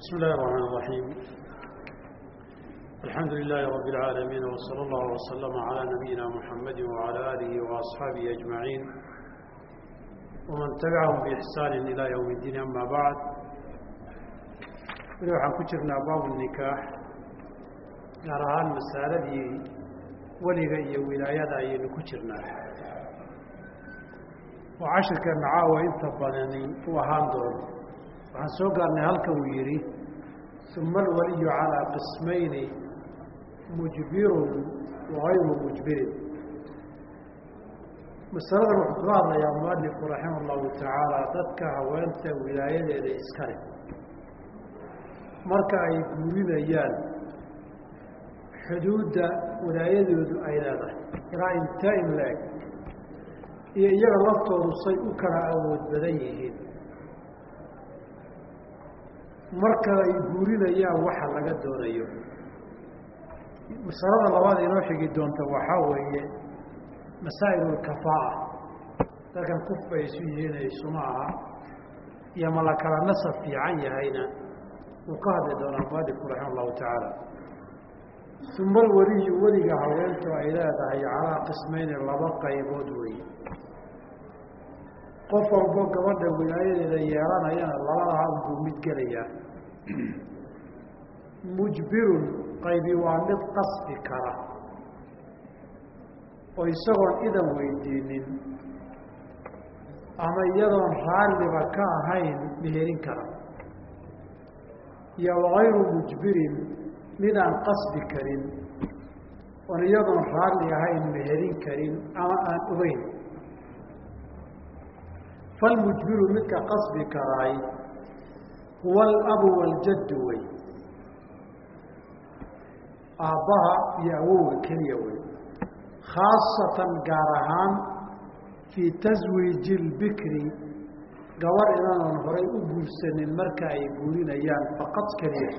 بسم الله الرحمن الرحيم الحمد لله رب العالمين وصلى الله وسلم على نبينا محمد وعلى آله وأصحابه أجمعين ومن تبعهم بإحسان إلى يوم الدين أما بعد weli waxaan ku jirnaa baabu nikaax gaar ahaan masaaladii weliga iyo wilaayada ayaynu ku jirnaa oo cashirkeenna caawa inta badani u ahaan doono waxaan soo gaarnay halka uu yidhi uma alwaliyu calaa qismayni mujbirun wagayru mujbirin. Masaladan wuxuu kaga hadlayaa mualifku raxima allahu tacaala dadka haweenta wilaayadeeda iska leh. Marka ay guurinayaan xuduudda wilaayadoodu ay leedahay ilaa intaa in la-eg iyo iyaga laftoodu say u kala awood badan yihiin marka ay guurinayaan waxa laga doonayo. Masalada labaad inoo xigi doonta waxaa weeye masaa'il ulkafaa'a dadkan kuf bay isu yihiin isuma aha. Iyo ma la kala nasab fiican yahayna wuu ka hadli doonaa mualifku raxima allahu tacaala uma alweliyu weliga haweentu ay leedahay calaa qismayni laba qaybood weeye qof walbo gabadha wilaayadeeda yeelanayana labadaha unbuu mid gelayaa. Mujbirun qaybi waa mid qasbi kara. Oo isagoon idan weydiinin ama iyadoon raalliba ka ahayn meherin kara. Iyo wagayru mujbirin midaan qasbi karin. Oon iyadoon raalli ahayn meherin karin ama aan ogeyn falmujbiru midka qasbi karaay huwa alabu waljaddu wey aabbaha iyo awowa keliya wey khaasatan gaar ahaan fii taswiiji lbikri gabar inaanan horay u guursanin marka ay guurinayaan faqad keliya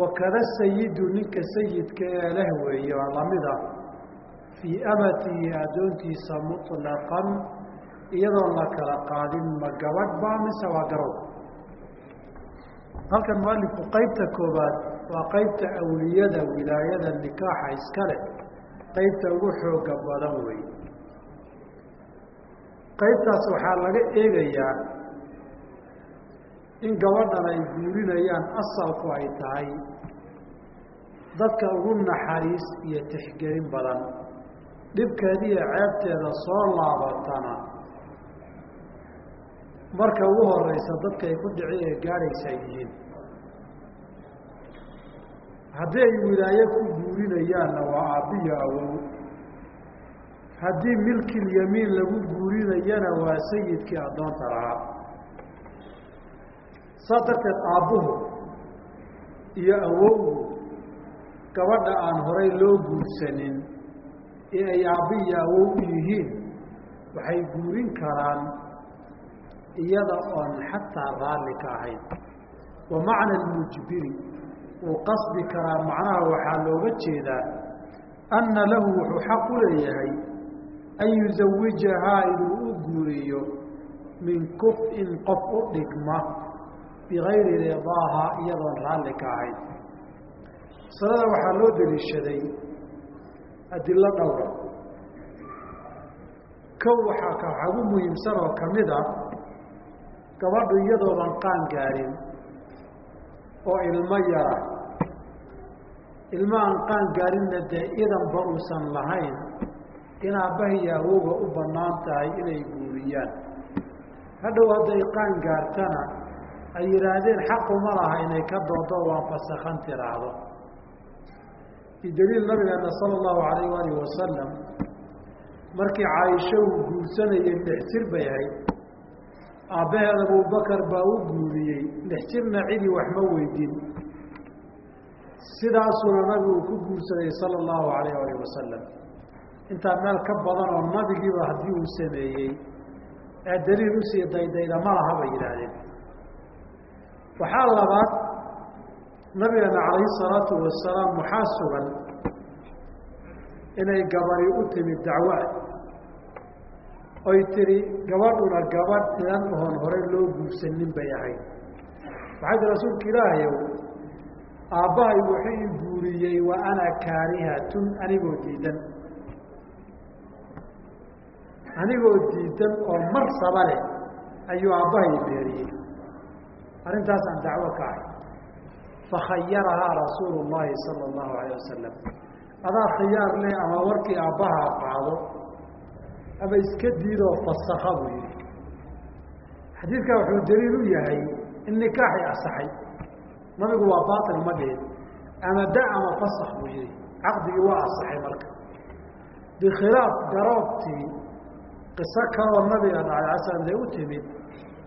wakada sayidu ninka sayidka ee leh weeye waa lamida fii amatihi addoontiisa muطlaqan iyadoon la kala qaadin ma gabadh ba mise waa garow? Halkan mualifku qaybta koobaad waa qaybta awliyada wilaayada nikaaxa iska leh qaybta ugu xooga badan wey qaybtaas waxaa laga eegayaa in gabadhan ay guurinayaan asalku ay tahay dadka ugu naxariis iyo tixgelin badan. Dhibkeediiyo ceebteeda soo laabatana marka ugu horeysa dadka ay ku dhici ee gaadhaysa ay yihiin. Haddii ay wilaaye ku guurinayaanna waa aabbiyo awow haddii milkilyamiin lagu guurinayana waa sayidkii addoonta lahaa. Saas darteed aabbuhu iyo awowgu gabadha aan horay loo guursanin ee ay aabbiyo awow u yihiin waxay guurin karaan iyada oon xataa raalli ka ahayn. Wa macna almujbiri wuu qasbi karaa macnaha waxaa looga jeedaa anna lahu wuxuu xaq u leeyahay an yuzawijahaa inuu u guuriyo min kuf-in qof u dhigma bigayri ridaaha iyadoon raalli ka ahayn. Masalada waxaa loo deliishaday adilo dhowra kow waxaa waxaa ugu muhiimsan oo ka mid a gabadhu iyadoodan qaan gaarin oo ilmo yara ilmo aan qaan gaarinna dee idanba uusan lahayn in aabbahiyo awowga u bannaan tahay inay guuriyaan. Hadhow hadday qaan gaartana ay yidhaahdeen xaquma laha inay ka doodo waan fasakhan tiraahdo. Bidaliil nabigeena sala allahu alayh waalih wasalam markii caaisho uu guursanayay jir bay ahayd aabbaheed abubakar baa u guuriyey lix jirna cidii wax ma weydin. Sidaasuna nabigu ku guursaday sala allahu alayh alih wasalam intaa meel ka badan oo nabigiiba haddii uu sameeyey ee daliil u sii daydayda ma laha bay yidhaahdeen. Waxaa labaad nabigeena calayhi salaatu wasalaam waxaa sugan inay gabari u timid dacwo oy tihi gabadhuna gabadh idan oon hore loo guursanin bay ahayd. Waxaa ti rasuulka ilaahayow aabbahay wuxuu i guuriyey wa ana kaarihatun anigoo diidan. Anigoo diidan oo mar saba leh ayuu aabbahay beeriyey. Arrintaasaan dacwo ka ahay. Fakhayarahaa rasuulu llahi sala allahu alayh wasalam adaa khiyaar leh ama warkii aabbahaa qaado ama iska diidoo fasakha buu yihi xadiidkaa wuxuu daliil u yahay in nikaaxi asaxay. Nabigu waa baatil ma dhihin ama da ama fasak buu yihi caqdigii waa asaxay marka. Bikhilaaf garoobtii qiso kaloo nabiga dhacay ala day u timid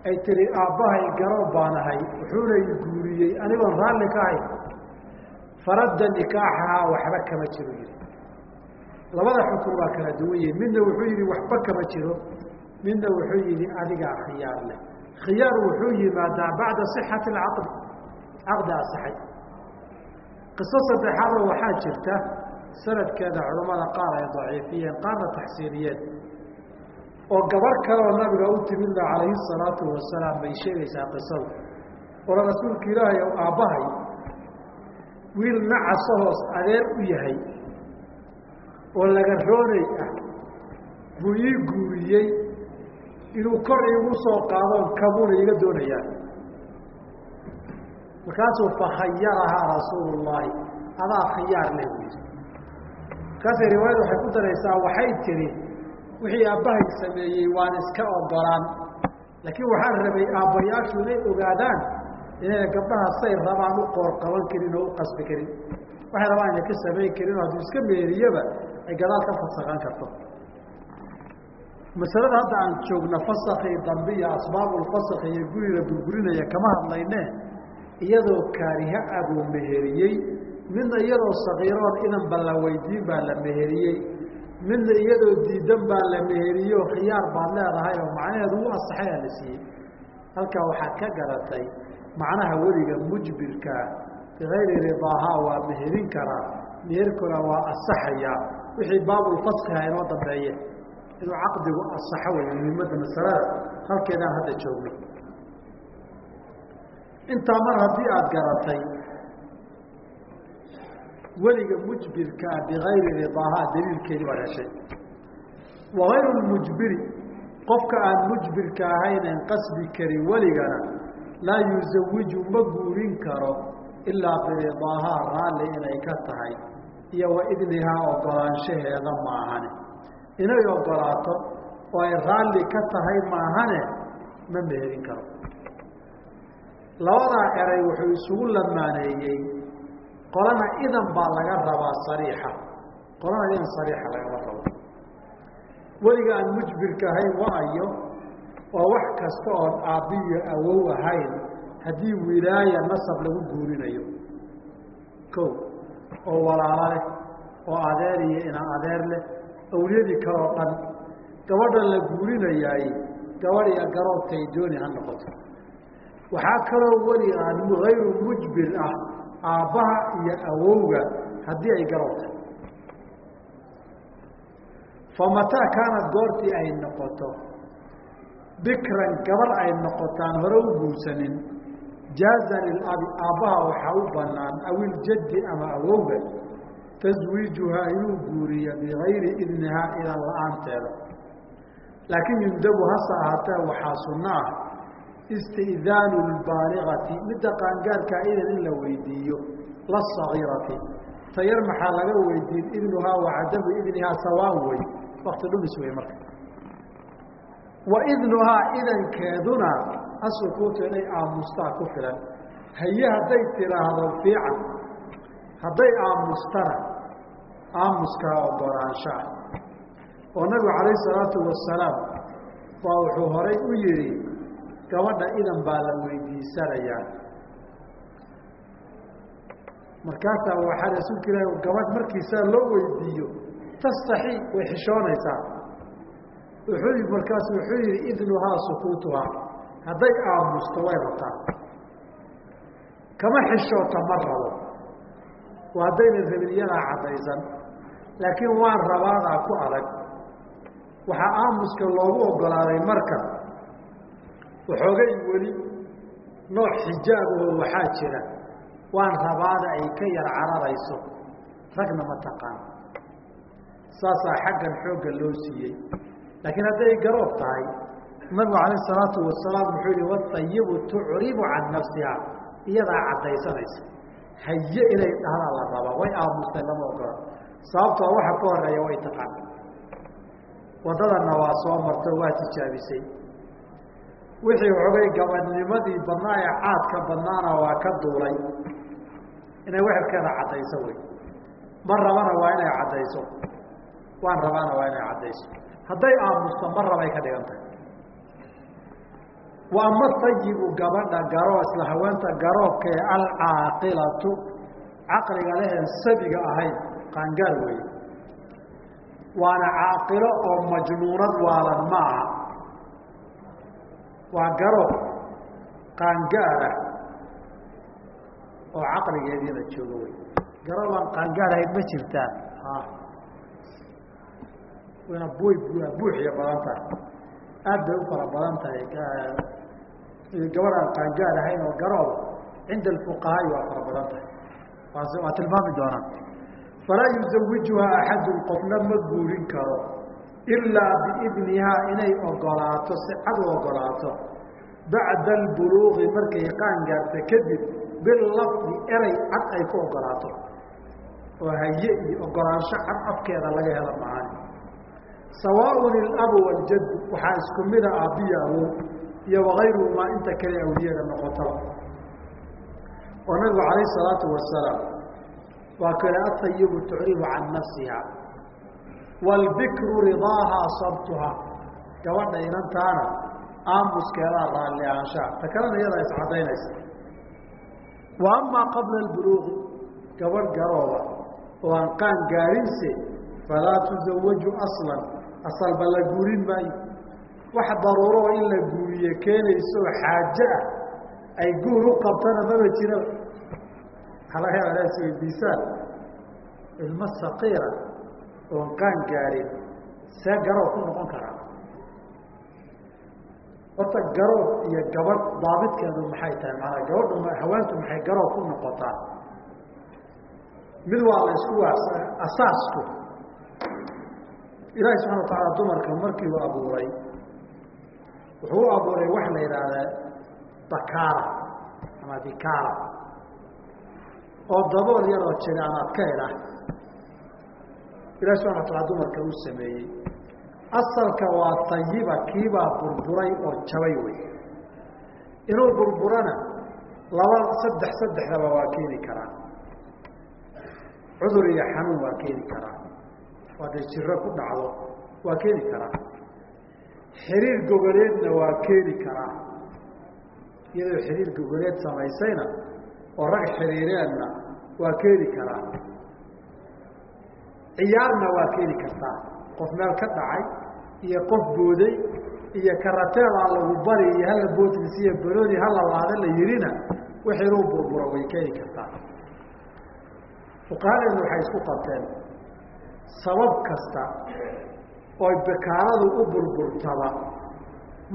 ay tiri aabbahay garoob baan ahay. Wuxuuna i guuriyey anigoon raalli ka ahay faradda nikaaxahaa waxba kama jiro yihi labada xukun waa kala duwan yihin midna wuxuu yihi waxba kama jiro midna wuxuu yihi adigaa khiyaar leh khiyaar wuxuu yimaadaa bacda صixati اcaqdi caqdi asaxay qiso saddexaadoo waxaa jirta sanadkeeda culamada qaar ay daciifiyeen qaarna taxsiiniyeen oo gabar kaleoo nabiga u timid ba calayhi الsalaatu wasalaam bay sheegaysaa qisadu ola rasuulka ilaahay o aabbahay wiil nacasa hoos adeer u yahay oo laga roonay ah buu ii guuriyey inuu kor iigu soo qaadoon kabuuna iga doonayaan markaasuu fakhayarahaa rasuulu llaahi adaa khiyaar leh buu yidhi. Markaasay riwaayada waxay ku daraysaa waxay tidhi wixii aabbahay sameeyey waan iska ogolaan laakiin waxaan rabay aabbayaashu inay ogaadaan inayna gabdhaha say rabaan u qoor qaban karin oo u qasbi karin. Waxay rabaan inay ka samayn karin oo hadduu iska meeriyaba ay gadaal ka fasaqan karto. Masalada hadda aan joogna fasakii dambe iyo asbaabulfasakhi iyo guriga burburinaya kama hadlayne iyadoo kaariha abuu meheriyey midna iyadoo sakiiroon inan ba la weydiin baa la meheriyey midna iyadoo diidan baa la meheriyey oo khiyaar baad leedahay oo macnaheedu u asaxay aa la siiyey. Halkaa waxaad ka garatay macnaha weliga mujbirkaa bikayri ridaahaa waa meherin karaa meherkuna waa asaxayaa wixii baabulfaskiha inoo dambeeye. Inuu caqdigu asaxo wey muhiimadda masalada halkeedaan hadda joogno intaa mar haddii aada garatay weliga mujbirkaa bikayri ridaahaa daliilkeedii baad heshay wagayru mujbiri qofka aan mujbirka ahaynen qasbi karin weligana laa yuzawiju ma guurin karo ilaa biridaahaa raalli inay ka tahay iyo wa idnihaa ogolaanshaheeda maahane. Inay ogolaato oo ay raalli ka tahay maahane ma meherin karo. Labadaa eray wuxuu isugu lamaaneeyey qolana idan baa laga rabaa sariixa. Qolana idan sariixa lagama rabo. Weliga aan mujbirka ahayn waayo oo wax kasta oon aabbiyo awow ahayn haddii wilaaya nasab lagu guurinayo. Ko oo walaalo leh oo adeer iyo inaan adeer leh awliyadii kaloo dhan gabadhan la guurinayaay gabadh iyo garoobtay dooni ha noqoto. Waxaa kaloo weli aan hayru mujbir ah aabbaha iyo awowga haddii ay garoobtay famataa kaanad goortii ay noqoto bikran gabar ay noqotaan hore u guursanin jaaza lilabi aabbaha waxaa u banaan awiljaddi ama awowga taswiijuhaa inuu guuriyo bigayri idnihaa idan la'aanteeda. Laakiin yundabu hase ahaatee waxaa sunno ah isti'daanu lbaaligati midda qaangaarkaa idan in la weydiiyo lasagiirati tayar maxaa laga weydiin idnuhaa wa idnihaa sawaan wey wakti dhumis wey marka. Wa idnuhaa idankeeduna asukuutu inay aamustaa ku filan haye hadday tidhaahdo fiican hadday aamustana aamuskaa ogolaanshaah oo nabigu calayh salaatu wasalaam baa wuxuu horay u yidhi gabadha idan baa la weydiisanayaa. Markaasaa waxaa rasuulka ilaahi gabadh markiisaa loo weydiiyo tastaxi way xishoonaysaa. Wuxuu yii markaasu wuxuu yihi idnuhaa sukuutuhaa hadday aamusto way rabtaa kama xishoota ma rabo. Waa haddayna rabinyadaa caddaysan. Laakiin waan rabaadaa ku adag. Waxaa aamuska loogu ogolaaday marka waxoogay weli nooc xijaaboo waxaa jira. Waan rabaada ay ka yar cararayso. Ragna ma taqaan. Saasaa xaggan xoogga loo siiyey. Laakiin hadday garoob tahay nabigu calayh isalaatu wasalaam wuxuu yihi watayibu tucribu can nafsiha. Iyadaa caddaysanaysa. Haye inay dhahdaa la rabaa way aamustay lama ogola. Sababtoo waxa ka horreeya way taqaan waddadanna waa soo marto waa tijaabisay. Wixii xogay gabadnimadii badnaa ee caadka badnaana waa ka duulay. Inay wexelkeeda caddayso wey. Ma rabana waa inay caddayso. Waan rabaana waa inay caddayso. Hadday aamusto ma rabay ka dhigan tahay wa ama tayibu gabadha garoo isla haweenta garoobka ee alcaaqilatu caqliga leheen sabiga ahayn qaangaar weeye waana caaqilo oo majnuunad waalan ma waa garoob qaangaarah oo caqligeediina joogo wey garoobaan qaangaarahayn ma jirtaan wayna buy buuxiya badan tahay. Aad bay u fara badan tahay gabadh aan qaangaar ahayn oo garooba cinda alfuqahaai waa fara badan tahay. Waa tilmaami doonaan. Falaa yuzawijuhaa axadun qofna ma guurin karo ilaa biidnihaa inay ogolaato si cad u ogolaato bacda albuluuqi markay qaangaarta kadib bilafdi erey cad ay ku ogolaato. Oo haye iyo ogolaansho cad afkeeda laga helo macaani sawaaun ilabu waljaddu waxaa isku mida aabbiya awow iyo wakayruhumaa inta kale awliyada noqotaba oo nabigu calayh salaatu wasalaam waa kale atayibu tucribu can nafsiha waalbikru ridaahaa sabtuhaa gabadha inantaana aamuskeedaa raalli ahaanshaha. Ta kalena iyadaa iscadaynaysa wa amaa qabla albuluuqi gabadh garooba oo aan qaan gaarinse falaa tuzawaju aslan asalba la guurin maayo wax daruuro oo in la guuriye keenaysooo xaaje ah ay guur u qabtana maba jiraba inaad isweydiisaan ilmo saqiira oon qaan gaarin see garoob ku noqon karaa horta garoob iyo gabadh daabidkeedu maxay tahay? Maanaa gabadhu haweentu maxay garoob ku noqotaa? Mid waa la isku asaasku. Ilaahi subxana wa tacaala dumarka markii uu abuuray wuxuu u abuuray waxa la yidhaahdaa bakaara ama bikaara oo dabool yaroo jira ama adkayl ah ilahi subxana wa taala dumarka uu sameeyey. Asalka waa tayiba kiibaa burburay oo jabay wey inuu burburana laba saddex saddexdaba waa keeni karaa. Cudur iyo xanuun waa keeni karaa. Waa day jiro ku dhacdo waa keeni karaa xiriir gogoleedna waa keeni karaa. Iyadoo xiriir gogoleed samaysayna oo rag xiriireenna waa keeni karaa. Ciyaarna waa keeni kartaa. Qof meel ka dhacay iyo qof booday iyo karateedaa lagu bari iyo hala boodris iyo balooni hala laada la yihina wixii inuu burburo way keeni kartaa. Fuqahadeenu waxay isku qabteen sabab kasta ooy bakaaradu u burburtaba.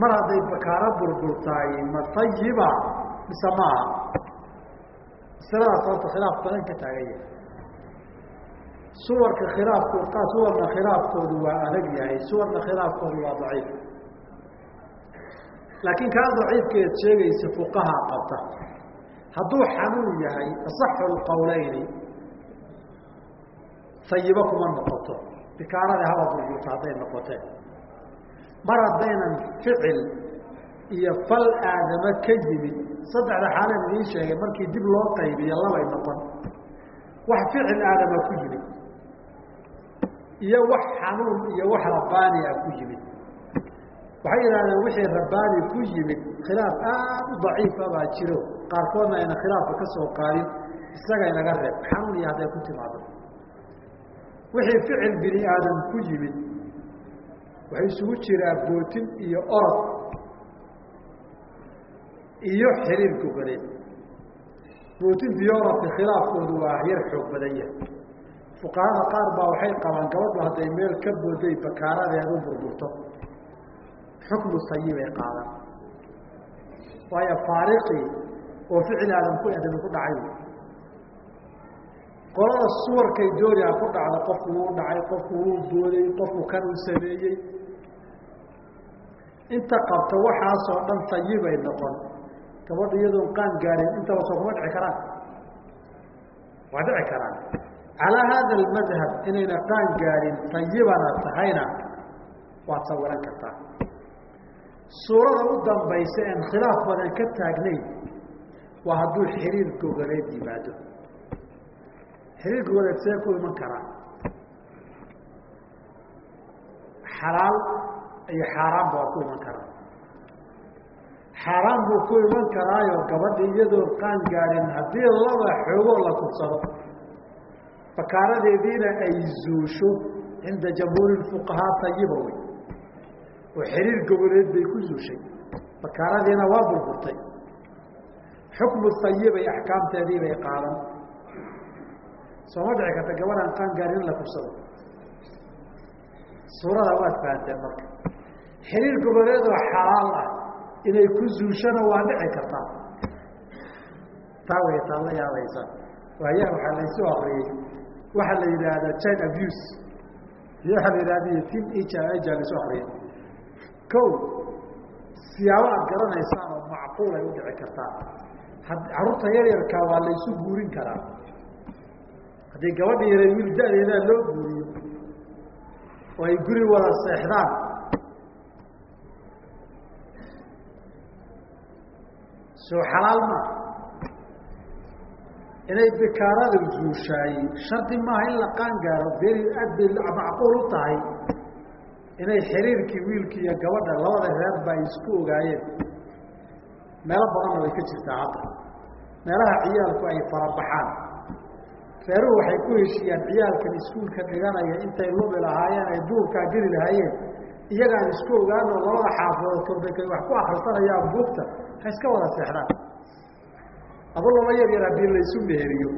Mar hadday bakaaro burburtaay ma tayiba mise maaha masaladaas horta khilaaf badan ka taagan yahay suwarka khilaafko suwarna khilaafkoodu waa adag yahay suwarna khilaafkoodu waa daciif. Laakiin kaa daciifkeed sheegaysa fuqahaa qabta. Hadduu xanuun yahay asaxu lqowleyni tayibo kuma noqoto bikaarada haba burburta hadday noqoteen. Mar haddaynan ficil iyo fal aadama ka yimid saddexda xaaleen idiin sheegay markii dib loo qaybiyo labay noqon. Wax ficil aadama ku yimid iyo wax xanuun iyo wax rabbaani ah ku yimid. Waxay yidhahdeen wixii rabbaani ku yimid khilaaf aad u daciifa baa jiro. Qaarkoodna ayna khilaafka ka soo qaadin isaga inaga reeb. Xanuun iyo hadday ku timaado wixii ficil bini aadam ku yimid waxay isugu jiraa bootin iyo orod iyo xiriir gogoleed bootinta iyo orodka khilaafkoodu waa yar xoog badan yahay. Fuqahada qaar baa waxay qabaan gabadhu hadday meel ka booday bakaaradeed u burburto. Xukmu sayibay qaadaan. Waayo faariqii oo ficil aadam ku adami ku dhacay qolada suwarkay dooniha ku dhacda qofku wuu dhacay qofku wuu booday qofku kan uu sameeyey. Inta qabto waxaasoo dhan tayibay noqon. Gabadha iyadoon qaan gaarin intaba soo kuma dhici karaan. Waa dhici karaan. Calaa haada almadhab inayna qaan gaarin tayibana tahayna waad sawiran kartaa. Suurada u dambaysa een khilaaf badan ka taagnayn waa hadduu xiriir gogoleed yimaado xiriir gogoleed see ku iman karaa. Xalaal iyo xaaraan baa ku iman karaa. Xaaraan buu ku iman karaayo gabadha iyadoo qaan gaadhin haddii laba xoogoo la kudsado. Bakaaradeediina ay zuusho cinda jamhuuri fuqahaa tayiba wey. Oo xiriir goboleed bay ku zuushay. Bakaaradiina waa burburtay. Xukmu tayibay axkaamteedii bay qaadan sooma dhici karta gabadhaan qaan gaadhin in la kudsado suurada waad fahanteen marka. Xiriir goboleedoo xalaal ah inay ku zuushana waa dhici kartaa. Taa way taad la yaabaysaa waayaha waxaa laysu akriyey waxaa la yidhaahdaa chine abuse. Iyo waxaa la yidhahda tin ija laysu akriyay ko siyaabo aad garanaysaan oo macquul ay u dhici kartaa. Carruurta yaryarkaa waa laysu guurin karaa haddii gabadha yareed wiil da-deedaa loo guuriyo oo ay guri wada seexdaan soo xalaal maa inay bikaarada zuushaayey shardi maaha in la qaan gaaro beri aad bay macquul u tahay inay xiriirkii wiilkii iyo gabadha labada reerba ay isku ogaayeen. Meelo badanna way ka jirtaa hadda. Meelaha ciyaalku ay farabaxaan reeruhu waxay ku heshiiyaan ciyaalkan iskuulka dhiganaya intay lumi lahaayeen ay duurkaa geli lahaayeen. Iyagaan isku ogaano labada xaafadood korbakay wax ku akrisanayaan buugta ha iska wada seexdaan. Aba laba yar yar haddii laysu meheriyo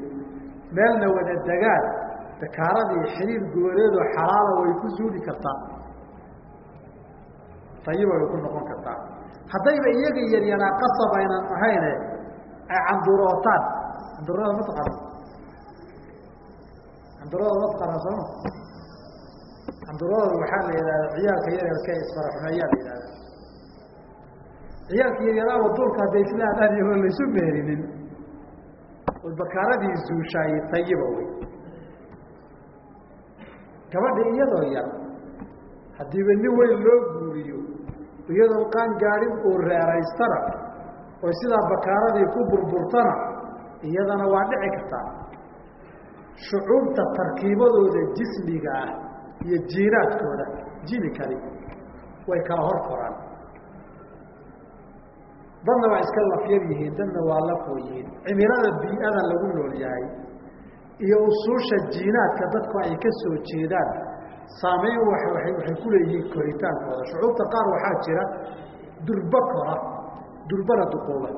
meelna wada degaan dakaaradii xiriir goboleedoo xalaala way ku zuuli kartaa. Tayiba way ku noqon kartaa. Haddayba iyaga yaryaraa qasab aynan ahayne ay candurootaan candurada ma taqaana candurada taqaana sooma candurada waxaa la yidhahda ciyaalka yaryarka isfaraxumeeyaa la yidhahda ciyaalka yaryaraaba duurka hadday isla iyagoo laysu meherinin oo bakaaradii zuushaayey tayiba wey gabadha iyadoo yar haddiiba nin weyn loo guuriyo iyadoon qaan gaadhin uu reeraystana oo sidaa bakaaradii ku burburtana iyadana waa dhici kartaa shucuubta tarkiibadooda jismiga ah iyo jiinaadkooda jinikali way kala hor koraan. Dadna waa iska lafyar yihiin dadna waa lafoo yihiin. Cimilada bii-ada lagu nool yahay iyo usuusha jiinaadka dadku ay ka soo jeedaan saameyn waxay ku leeyihiin koritaankooda. Shucuubta qaar waxaa jira durba kora durbana duquuba.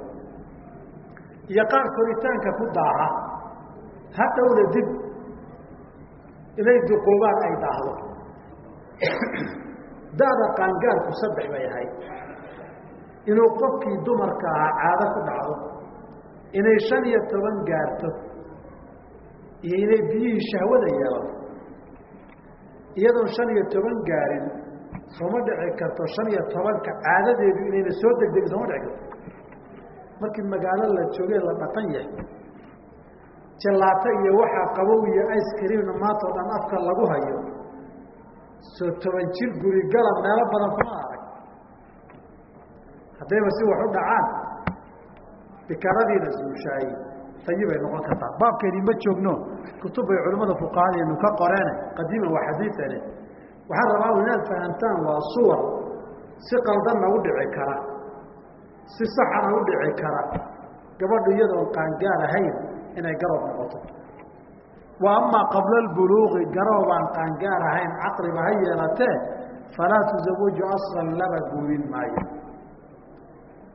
Iyo qaar koritaanka ku daaha hadhowna dib inay duquubaan ay daahdo. Da-da qaangaarku saddex bay ahayd. Inuu qofkii dumarka ahaa caado ku dhacdo inay shan iyo toban gaarto iyo inay biyihii shahwada yeelato. Iyadoon shan iyo toban gaarin sooma dhici karto shan iyo tobanka caadadeedu inayna soo degdegin sooma dhici karto. Markii magaalo la joogee la dhaqan yahay jalaato iyo waxaa qabow iyo ice creamna maanta o dhan afka lagu hayo. Soo toban jir gurigala meelo badan kuma arag. Haddayba si wax u dhacaan bikaradiina zuushaayey tayibay noqon kartaa. Baabkeedii ma joogno kutub bay culimmada fuqahadeenu ka qoreene qadiiman waa xadiiane waxaan rabaa inaad fahamtaan waa suwar si qaldanna u dhici kara si saxana u dhici kara gabadhu iyadoon qaangaar ahayn inay garoob noqoto. Wa amaa qabla albuluuqi garoobaan qaangaar ahayn caqliba ha yeelatee falaa tuzawaju aslan laba guurin maayo.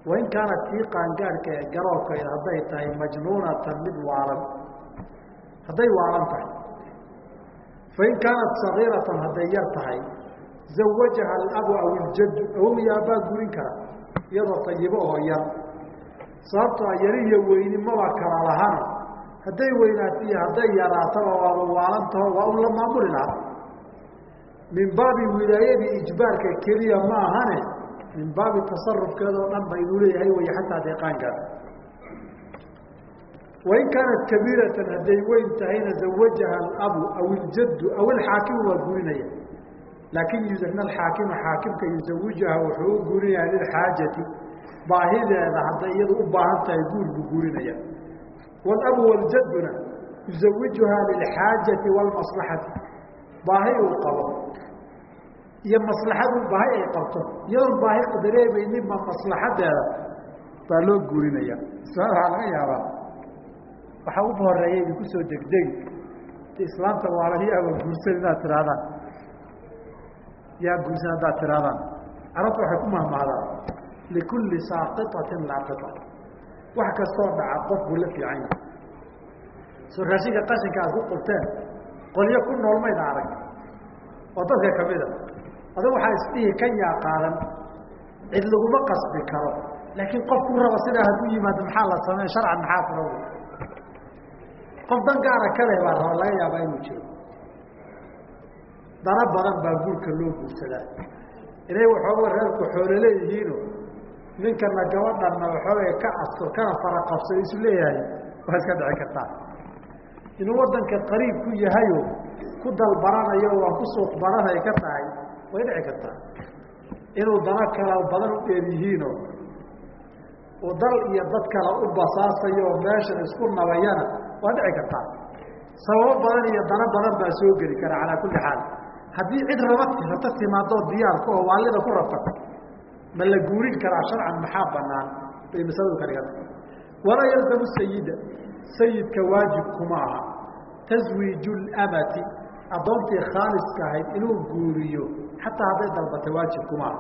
Wain kaanat kii qaangaarhka ee garoobka hadday tahay majnuunatan mid waalan hadday waalan tahay. Fain kaanat sagiiratan hadday yar tahay zawajaha alabu aw iljaddu aabbaa gurin kara iyadoo tayibo oo yar. Sababtoo yari iyo weyni maba kala lahana hadday weynaato iyo hadday yaraataba waaba waalantaho waa un maamuli lahaa. Min baabi wilaayadii ijbaarka keliya ma ahane min baabi tasarufkeeda oo dhan ba inuu leeyahay way xataa deeqaankaas wain kaanat kabiiratan hadday weyn tahayna zawajaha alabu aw iljaddu aw ilxaakimu waa gurinaya. Laakin yuzana alxaakima xaakimka yuzawijaha wuxuu u guurinayaa lilxaajati baahideeda hadday iyadu u baahan tahay guur buu guurinaya walabu waljadduna yuzawijuhaa lilxaajati waalmaslaxati baahi uu qabo iyo maslaxadu baahi ay qabto iyadoon baahi dareemayninba maslaxadeeda baa loo guurinaya islaan waxaa laga yaabaa waxaa uba horreeya idinku soo degdegi islaamta waalahyaaba guursan inaad tirahdaan yaa guursan haddaad tirahdaan carabta waxay ku mahmahdaan likulli saaqiطatin laaqita wax kastoo dhaca qof buu la fiican yahay. Soo raashinka qashinka aad ku qubteen qolyo ku nool mayda arag. Oo dadka kamida adag waxaa isdhihi kan yaa qaadan cid laguma qasbi karo. Laakiin qof ku raba sidaa hadduu yimaado maxaa la sameyn sharcan maxaa fura qof dan gaara kale baa raba laga yaabaa inuu jiro. Dana badan baa guurka loo guursadaa. Inay waxooga reerku xoolo leeyihiino ninkana gabadhanna waxoogay ka aso kana fara qabsado isu leeyahay waa iska dhici kartaa inuu wadanka qariib ku yahayo ku dalbaranayo waa ku suuq baranay ka tahay way dhici kartaa inuu dana kala badan u dheer yihiino uu dal iyo dad kale u basaasayo oo meeshan isku nabayana waa dhici kartaa sababo badan iyo dana badan baa soo geli kara calaa kulli xaal. Haddii cid raba rabta timaadoo diyaarka oo waalida ku rabta ma la guurin karaa sharcan maxaa banaan bay masaladu ka dhiganta walaa yalzamu sayida sayidka waajib kuma aha. Taswiiju lamati addoontii khaaliska ahayd inuu guuriyo xataa hadday dalbata waajib kuma aha.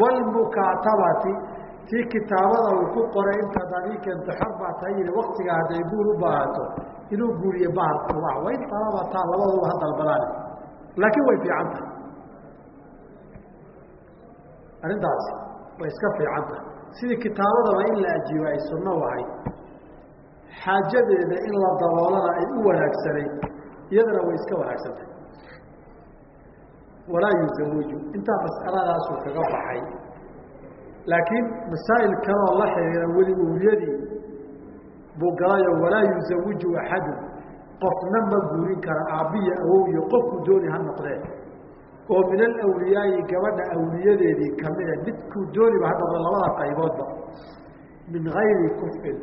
Waalmukaatabati tii kitaabada uu ku qoray intaad adii keento xor baa tahay yihi waktigaa hadday guur u baahato inuu guuriyo bahar kuma ah wain talabataa labaduba ha dalbadaane laakiin way fiican tahay arrintaasi way iska fiican tahay. Sidii kitaabadaba in la ajiibo ay sunno ahay xaajadeeda in la daboolana ay u wanaagsanayd iyadana way iska wanaagsan tahay walaa yuzawiju intaa mas'aladaasuu kaga baxay. Laakiin masaa'il kaleoo la xiriira weli uuliyadii buu galayo walaa yuzawiju axadu qofna ma guurin kara aabbiya awow iyo qofku dooni ha noqdee oo min alawliyaayi gabadha awliyadeedii kamida midkuu dooniba ha noqdo labada qayboodba. Min gayri kufin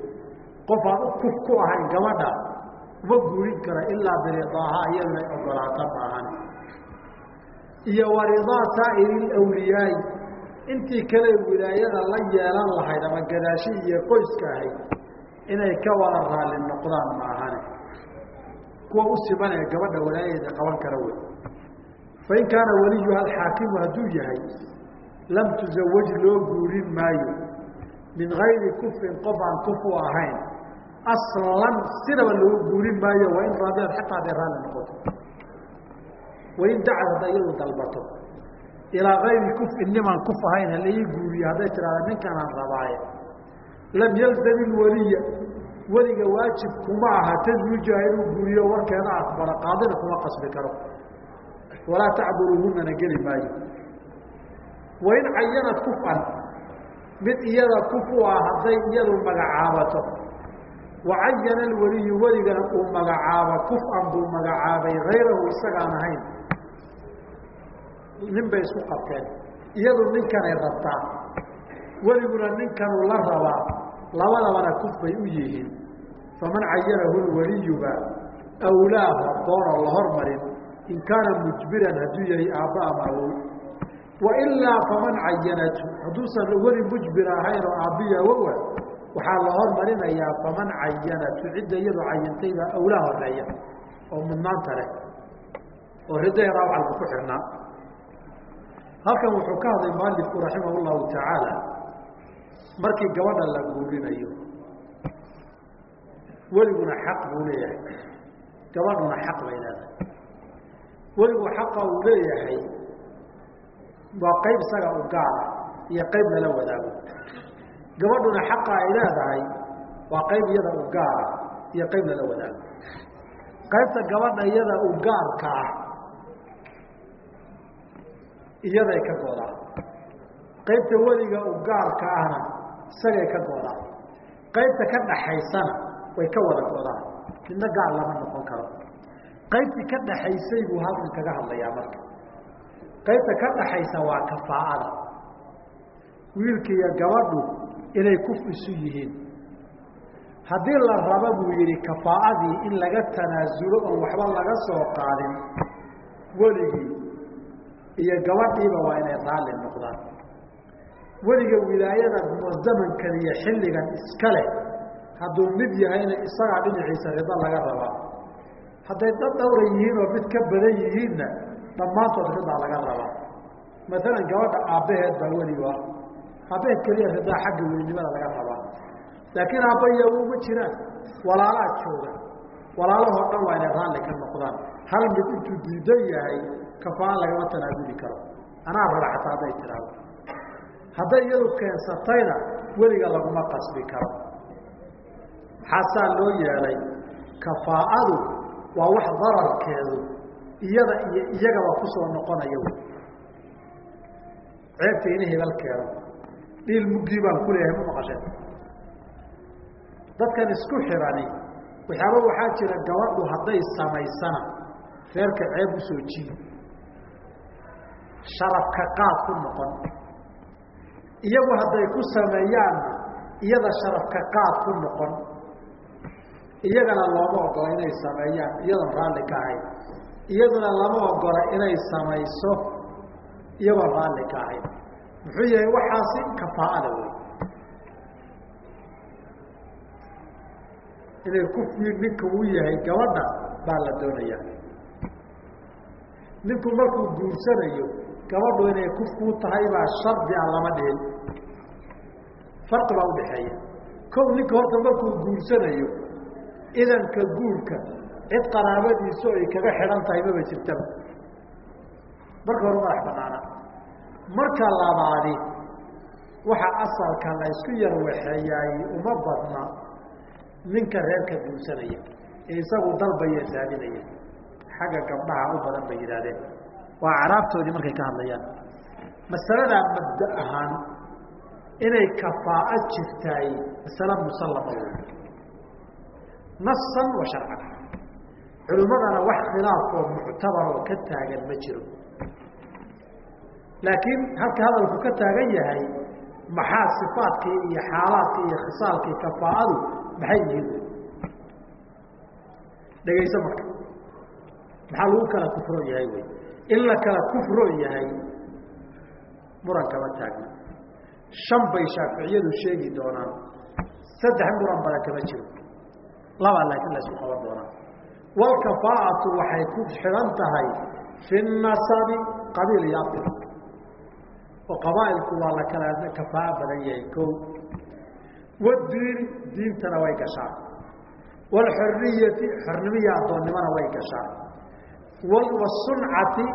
qof aan u kuf ku ahayn gabadha uma guurin kara ilaa biridaaha iyaduna ay ogolaata maahan iyo waridaa saa'iri lawliyaayi intii kale wilaayada la yeelan lahayd ama gadaashi iyo qoyska ahayd inay ka wada raalli noqdaan maahane kuwa u simanee gabadha walaayadeeda qaban kara wey fain kaana waliyuha alxaakimu hadduu yahay lam tuzawaj loo guurin maayo min gayri kufrin qof aan kufu ahayn aslan sinaba loo guurin maayo wain raadiyad xataa haday raalli noqoto wain dacad hadday iyadu dalbato ilaa gayri kufin nimaan kuf ahayn halaii guuriyo hadday tidhahda ninkanaan rabaaye lam yalzam ilwaliya weliga waajib kuma aha taswiijaha inuu guuriyo warkeeda aqbalo qaadina kuma qasbi karo walaa tacburuhunana geli maayo. Wain cayanad kufan mid iyada kufu ah hadday iyadu magacaabato. Wacayana alwaliyu weligana uu magacaabo kufan buu magacaabay hayrahu isagaan ahayn. Nin bay isku qabteen. Iyadu ninkanay rabtaa weliguna ninkanuu la rabaa. Labadabana kuf bay u yihiin. Faman cayanahu lwaliyuba awlaa hordoonoo la hormarin in kaana mujbiran hadduu yahay aabba ama awow. Wailaa faman cayanatu hadduusan weli mujbir ahayn oo aabbiya awowa waxaa la hormarinayaa faman cayanatu cidda iyadu cayintaybaa awlaa horreeya oo mudnaanta leh. Oo ridaheeda awcalku ku xirnaa. Halkan wuxuu ka hadlay mualifku raximah llahu tacaala markii gabadha la guurinayo weliguna xaq buu leeyahay. Gabadhuna xaq bay leedahay weligu xaqa uu leeyahay waa qayb isaga u gaara iyo qayb lala wadaago. Gabadhuna xaqa ay leedahay waa qayb iyada u gaara iyo qayb lala wadaago. Qaybta gabadha iyada u gaarka ah iyaday ka godaa qaybta weliga u gaarka ahna isagay ka godaa qaybta ka dhaxaysana way ka wada godaan midna gaar lama noqon karo qaybtii ka dhaxaysay buu halkan kaga hadlayaa marka. Qaybta ka dhaxaysa waa kafaa'ada wiilka iyo gabadhu inay kuf isu yihiin. Haddii la raba buu yidhi kafaa'adii in laga tanaasulo oon waxba laga soo qaadin weligii iyo gabadhiiba waa inay raalli noqdaan. Weliga wilaayada zamankan iyo xilligan iska leh hadduu mid yahayna isagaa dhinaciisa rido laga rabaa hadday dad dhowra yihiin oo mid ka badan yihiinna dhammaantood ridaa laga rabaa. Maalan gabadha aabbaheed baa weli ah aabbaheed keliya ridaa xagga welinimada laga rabaa. Laakiin aabba iyo awow ma jiraan. Walaalaa jooga. Walaalahoo dhan waa inay raalli ka noqdaan. Hal mid intuu diidan yahay kafaa lagama tanaasuli karo. Anaa raba xataa hadday tiraado. Hadday iyadu keensatayna weliga laguma qasbi karo. Maxaasaa loo yeelay? Kafaa'adu waa wax dararkeedu iyada iyo iyagaba ku soo noqonaya wy ceebta ina hibalkeeda dhiil muggii baan ku ma maqasheen dadkan isku xirani waxyaaba waxaa jira gabadhu hadday samaysana reerka ceeb u soo jiidi sharafka qaad ku noqon. Iyagu hadday ku sameeyaanna iyada sharafka qaad ku noqon iyagana looma ogola inay sameeyaan iyadoon raalli ka ahayn iyaduna lama ogola inay samayso iyagoon raalli ka ahayn muxuu yahay waxaasi kafaa'ada wey inay kufii ninka uu yahay gabadha baa la doonaya ninku markuu guursanayo gabadhu inay kufkuu tahay baa shardi a lama dhihin. Farqi baa udhaxeeya kow ninka horta markuu guursanayo idanka guurka cid qaraabadiisu ay kaga xidhan tahay maba jirtaba. Marka hore madax banaana marka labaadi waxa asalka la isku yar waxeeyaay uma badna ninka reerka guursanaya ee isagu dalbaya raadinaya xagga gabdhaha u badan bay yidhahdeen waa caraabtoodii markay ka hadlayaan. Masaladaa mabda ahaan inay kafaa'ad jirtaay masale musallama wey nasan wa sharcan. Culimmadana wax khilaaf oo muctabar oo ka taagan ma jiro. Laakiin halka hadalku ka taagan yahay maxaa sifaadkii iyo xaalaadkii iyo khisaalkii kafaa'adu maxay yihiin? Dhegayso marka. Maxaa lagu kala kufroo yahay wey? In la kala kufroo yahay muran kama taagna shan bay shaaficiyadu sheegi doonaan. Saddex muran badan kama jiro labaa laakiin la isku qaban doonaa walkafaa'atu waxay ku xidhan tahay fi nasabi qabiil iyo abir oo qabaa'ilku waa la kala kafaa'a badan yahay ko wadiini diintana way gashaa. Waalxoriyati xornimiya addoonnimona way gashaa. Wasuncati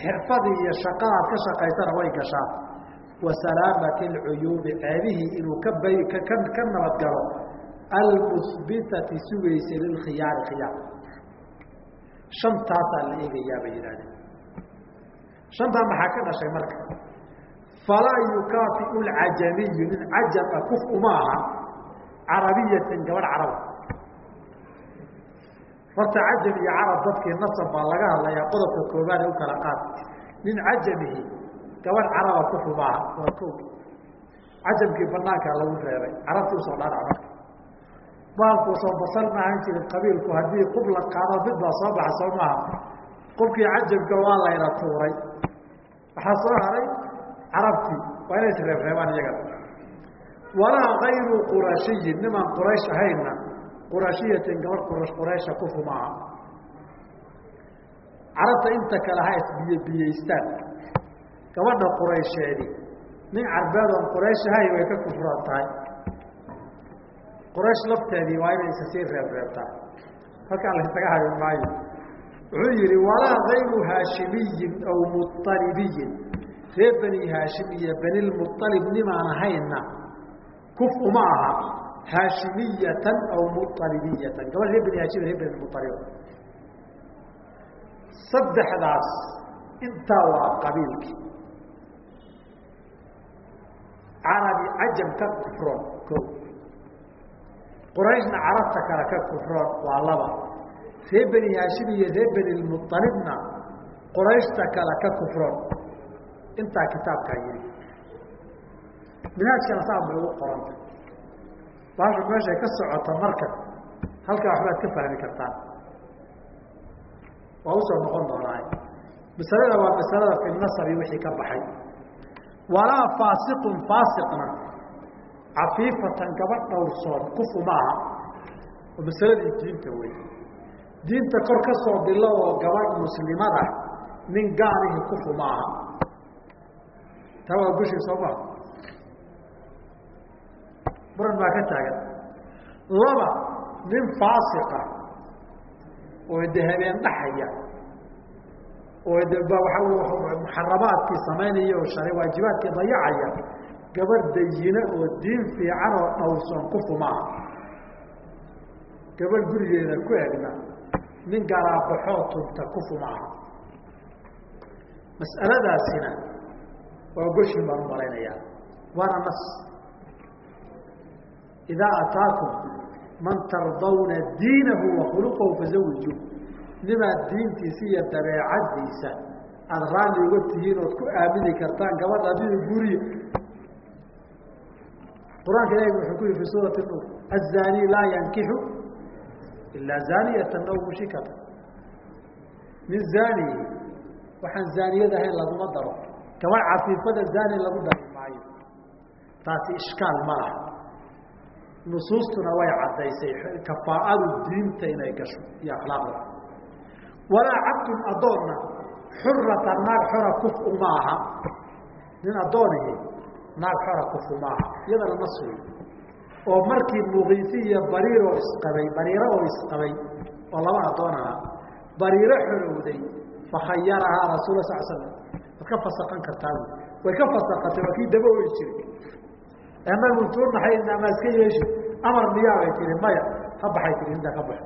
xirfadii iyo shaqadaad ka shaqaysana way gashaa. Wa salaamati alcuyuubi ceebihii inuu ka bay ka nabadgalo almusbitati sugaysa lilkhiyaari khiyaar. Shantaasaa la eegayaa bay yidhahdeen shantaa maxaa ka dhashay marka? Falaa yukaafiu lcajamiyu nin cajaba kuf uma aha carabiyatan gabadh caraba horta cajam iyo carab dadkii nasab baa laga hadlayaa qodobka koobaad u kala qaad. Nin cajamihi gabadh caraba kufu maaha waa ko cajamkii banaankaa lagu reebay. Carabtii u soo marka baalku soo basal ma ahan jirin qabiilku haddii qub la qaado mid baa soo baxa soo maaha. Qubkii cajamka waa layna tuuray. Waxaa soo haray carabtii waa inay isreebreebaan iyagana walaa kayru qurashiyin nimaan quraysh ahaynna qurashiyatin gabadh qurash quraysha kufu maaha carabta inta kale ha isbiyo biyeystaan. Gabadha quraysheedi nin carbeed oon quraysh ahay way ka kufroon tahay quraysh lafteedii waa inay isa sii reebreebtaa halkaa laysaga habi maayo. Wuxuu yihi walaa kayru haashimiyin aw mualibiyin reer bani haashim iyo banilmualib nimaan ahayna kuf uma aha haashimiyatan aw mualibiyatan gabadh reer beni haashim reer beni mualib saddexdaas intaa waa qabiilkii. Carabi cajam ka kufroon ko qurayshna carabta kale ka kufroon waa laba. Reer beni haashim iyo reer beni mualibna qurayshta kale ka kufroon intaa kitaabkaa yidhi minhaajkana saa bay ugu qoranta. Baashu meeshay ka socota marka halkaa waxbaad ka fahmi kartaan. Waa u soo noqon doonaa masalada waa masalada fi nasabi wixii ka baxay. Walaa faasiqun faasiqna cafiifatan gabadh dhowrsoon kufu maaha. Oo masaladii diinta wey diinta kor ka soo bilo gabadh muslimada nin gaalihi kufu maaha. Taa waa gushii soo muran baa ka taagan. Laba nin faasiqa oo de habeen dhaxaya oo de waa muxaramaadkii samaynaya oo shara waajibaadkii dayacaya gabadh dayine oo diin fiican oo dhowrsoon kufu maaha gabadh gurigeeda ku egna nin garaabaxoo tunta kufu maaha mas'aladaasina waa goshin baan u malaynayaa waana nas. Idaa ataakum man tardawna diinahu wa khuluqahu fazawiju nimaad diintiisa iyo dabeecadiisa aada raalli uga tihiin ood ku aamini kartaan gabadha adida guriya qur'aanka ilahi wuxuu ku yihi fi suurati nuur azani laa yankixu ilaa zaniyatan aw mushikata nin zani waxaan zaaniyad ahayn laguma daro. Gabadh cafiifada zani lagu dari maayo. Taasi ishkaal ma laha nusuustuna way caddaysay kafaa'adu diinta inay gasho iyo akhlaaqda. Walaa cabdun addoonna xuratan naag xora kuf uma aha. Nin addoonihi naag xora kuf uma aha iyadana nas wey oo markii muqiisi iyo bariiroo isqabay bariiro oo isqabay oo laba addoon ahaa bariiro xorowday fakhayarahaa rasuula sal slam waad ka fasaqan kartaa way ka fasaqatay waa kii daba oyi jiray. Anagu intuu naxay ama iska yeeshi? Amar miyaa bay tihi maya ka baxay tihi intaa ka bax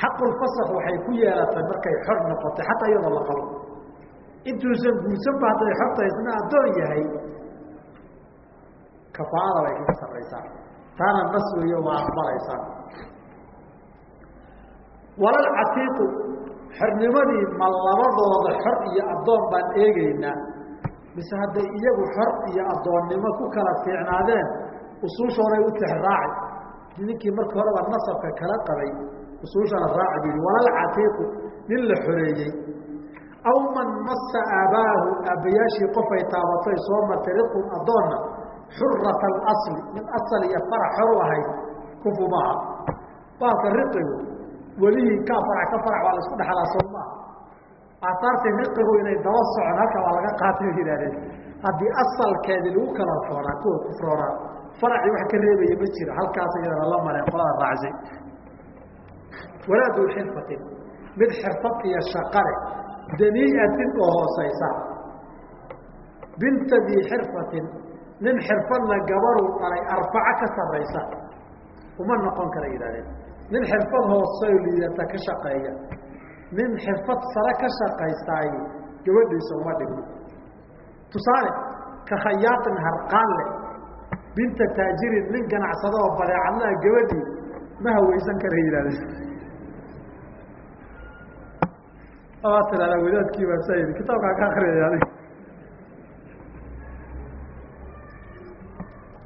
xaqulfasak waxay ku yeelatay markay xor noqotay xataa iyadoo la qabo. Intuusan guursan ba hadday xorta isna addoon yahay kafaa'ada bay kaga sarraysaa. Taana nas weeyo waa aqbalaysaa. Walal catiiqu xornimadii ma labadooda xor iyo addoon baan eegeynaa mise hadday iyagu xor iyo addoonnimo ku kala fiicnaadeen usuushooday u tixraacay ninkii markii horeba nasabka kala qabay usuushana raaci bu yihi walal catiiqu nin la xoreeyey. Aw man massa aabaahu aabbayaashii qofay taabatay soo martay riqun addoonna xurata alasli mid asal iyo farac xor u ahayd kufu maaha baalka riqigu welihii kaa farac ka farac waa la isku dhexlaa soo maaha riqigu inay daba socon halka waa laga qaatay yidhahdeen haddii asalkeedii lagu kala foonaa kuwa kufroonaa faracii wax ka reebaya ma jiro halkaas iyadana la mareen qolada raacsay walaadu xirfatin mid xirfad iyo shaqale danii'atin oo hoosaysa binta xirfatin nin xirfadna gabaruu dhalay arbaco ka sarraysa uma noqon kara yidhahdeen nin xirfad hooseo liidata ka shaqeeya nin xirfad sare ka shaqaystaay gabadhiisa uma dhigno. Tusaale ka khayaatin harqaan leh binta taajirin nin ganacsado oo badeecadlaha gabadhii ma hawaysan kara yidhahdeen waa tidahdaa wadaadkii baa saa yidhi kitaabkaa ka akriyaya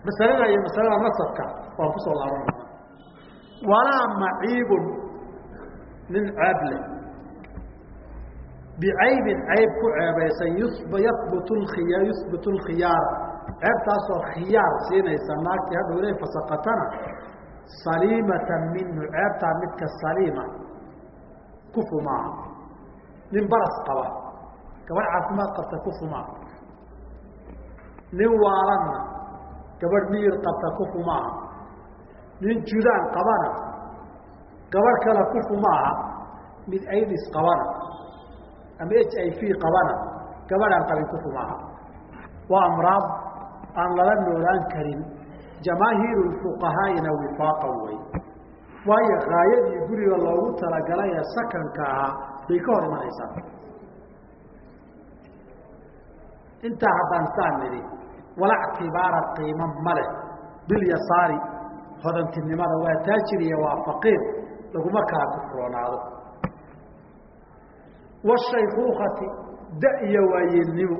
masalada iyo masalada nasabka waan ku soo laaban. Doonaa walaa maciibun nin ceeb leh bicaybin cayb ku ceebaysan lkiya yuhbut lkhiyaara ceebtaasoo khiyaar siinaysa naagtii hadhow inay fasaqatana saliimatan minhu ceebtaa midka saliima kufu maaha nin baras qaba gabadh caafimaad qabta kufu maaha nin waalanna gabadh miyir qabta kufu maaha nin judaan qabana gabadh kale kufu maaha mid aidis qabana ama h i v qabana gabadhaan qabin kufu maaha waa amraad aan lala noolaan karin jamaahiiru fuqahaaina wifaaqan wey waayo gaayadii guriga loogu talagalay ee sakanka ahaa bay ka hor imanaysaa intaa haddaan saan nidhi wala ctibaara qiimo male bilyasaari hodantinimada waa taajir iyo waa faqiir laguma kala kufroonaado washaykuukati da iyo waayeelnimo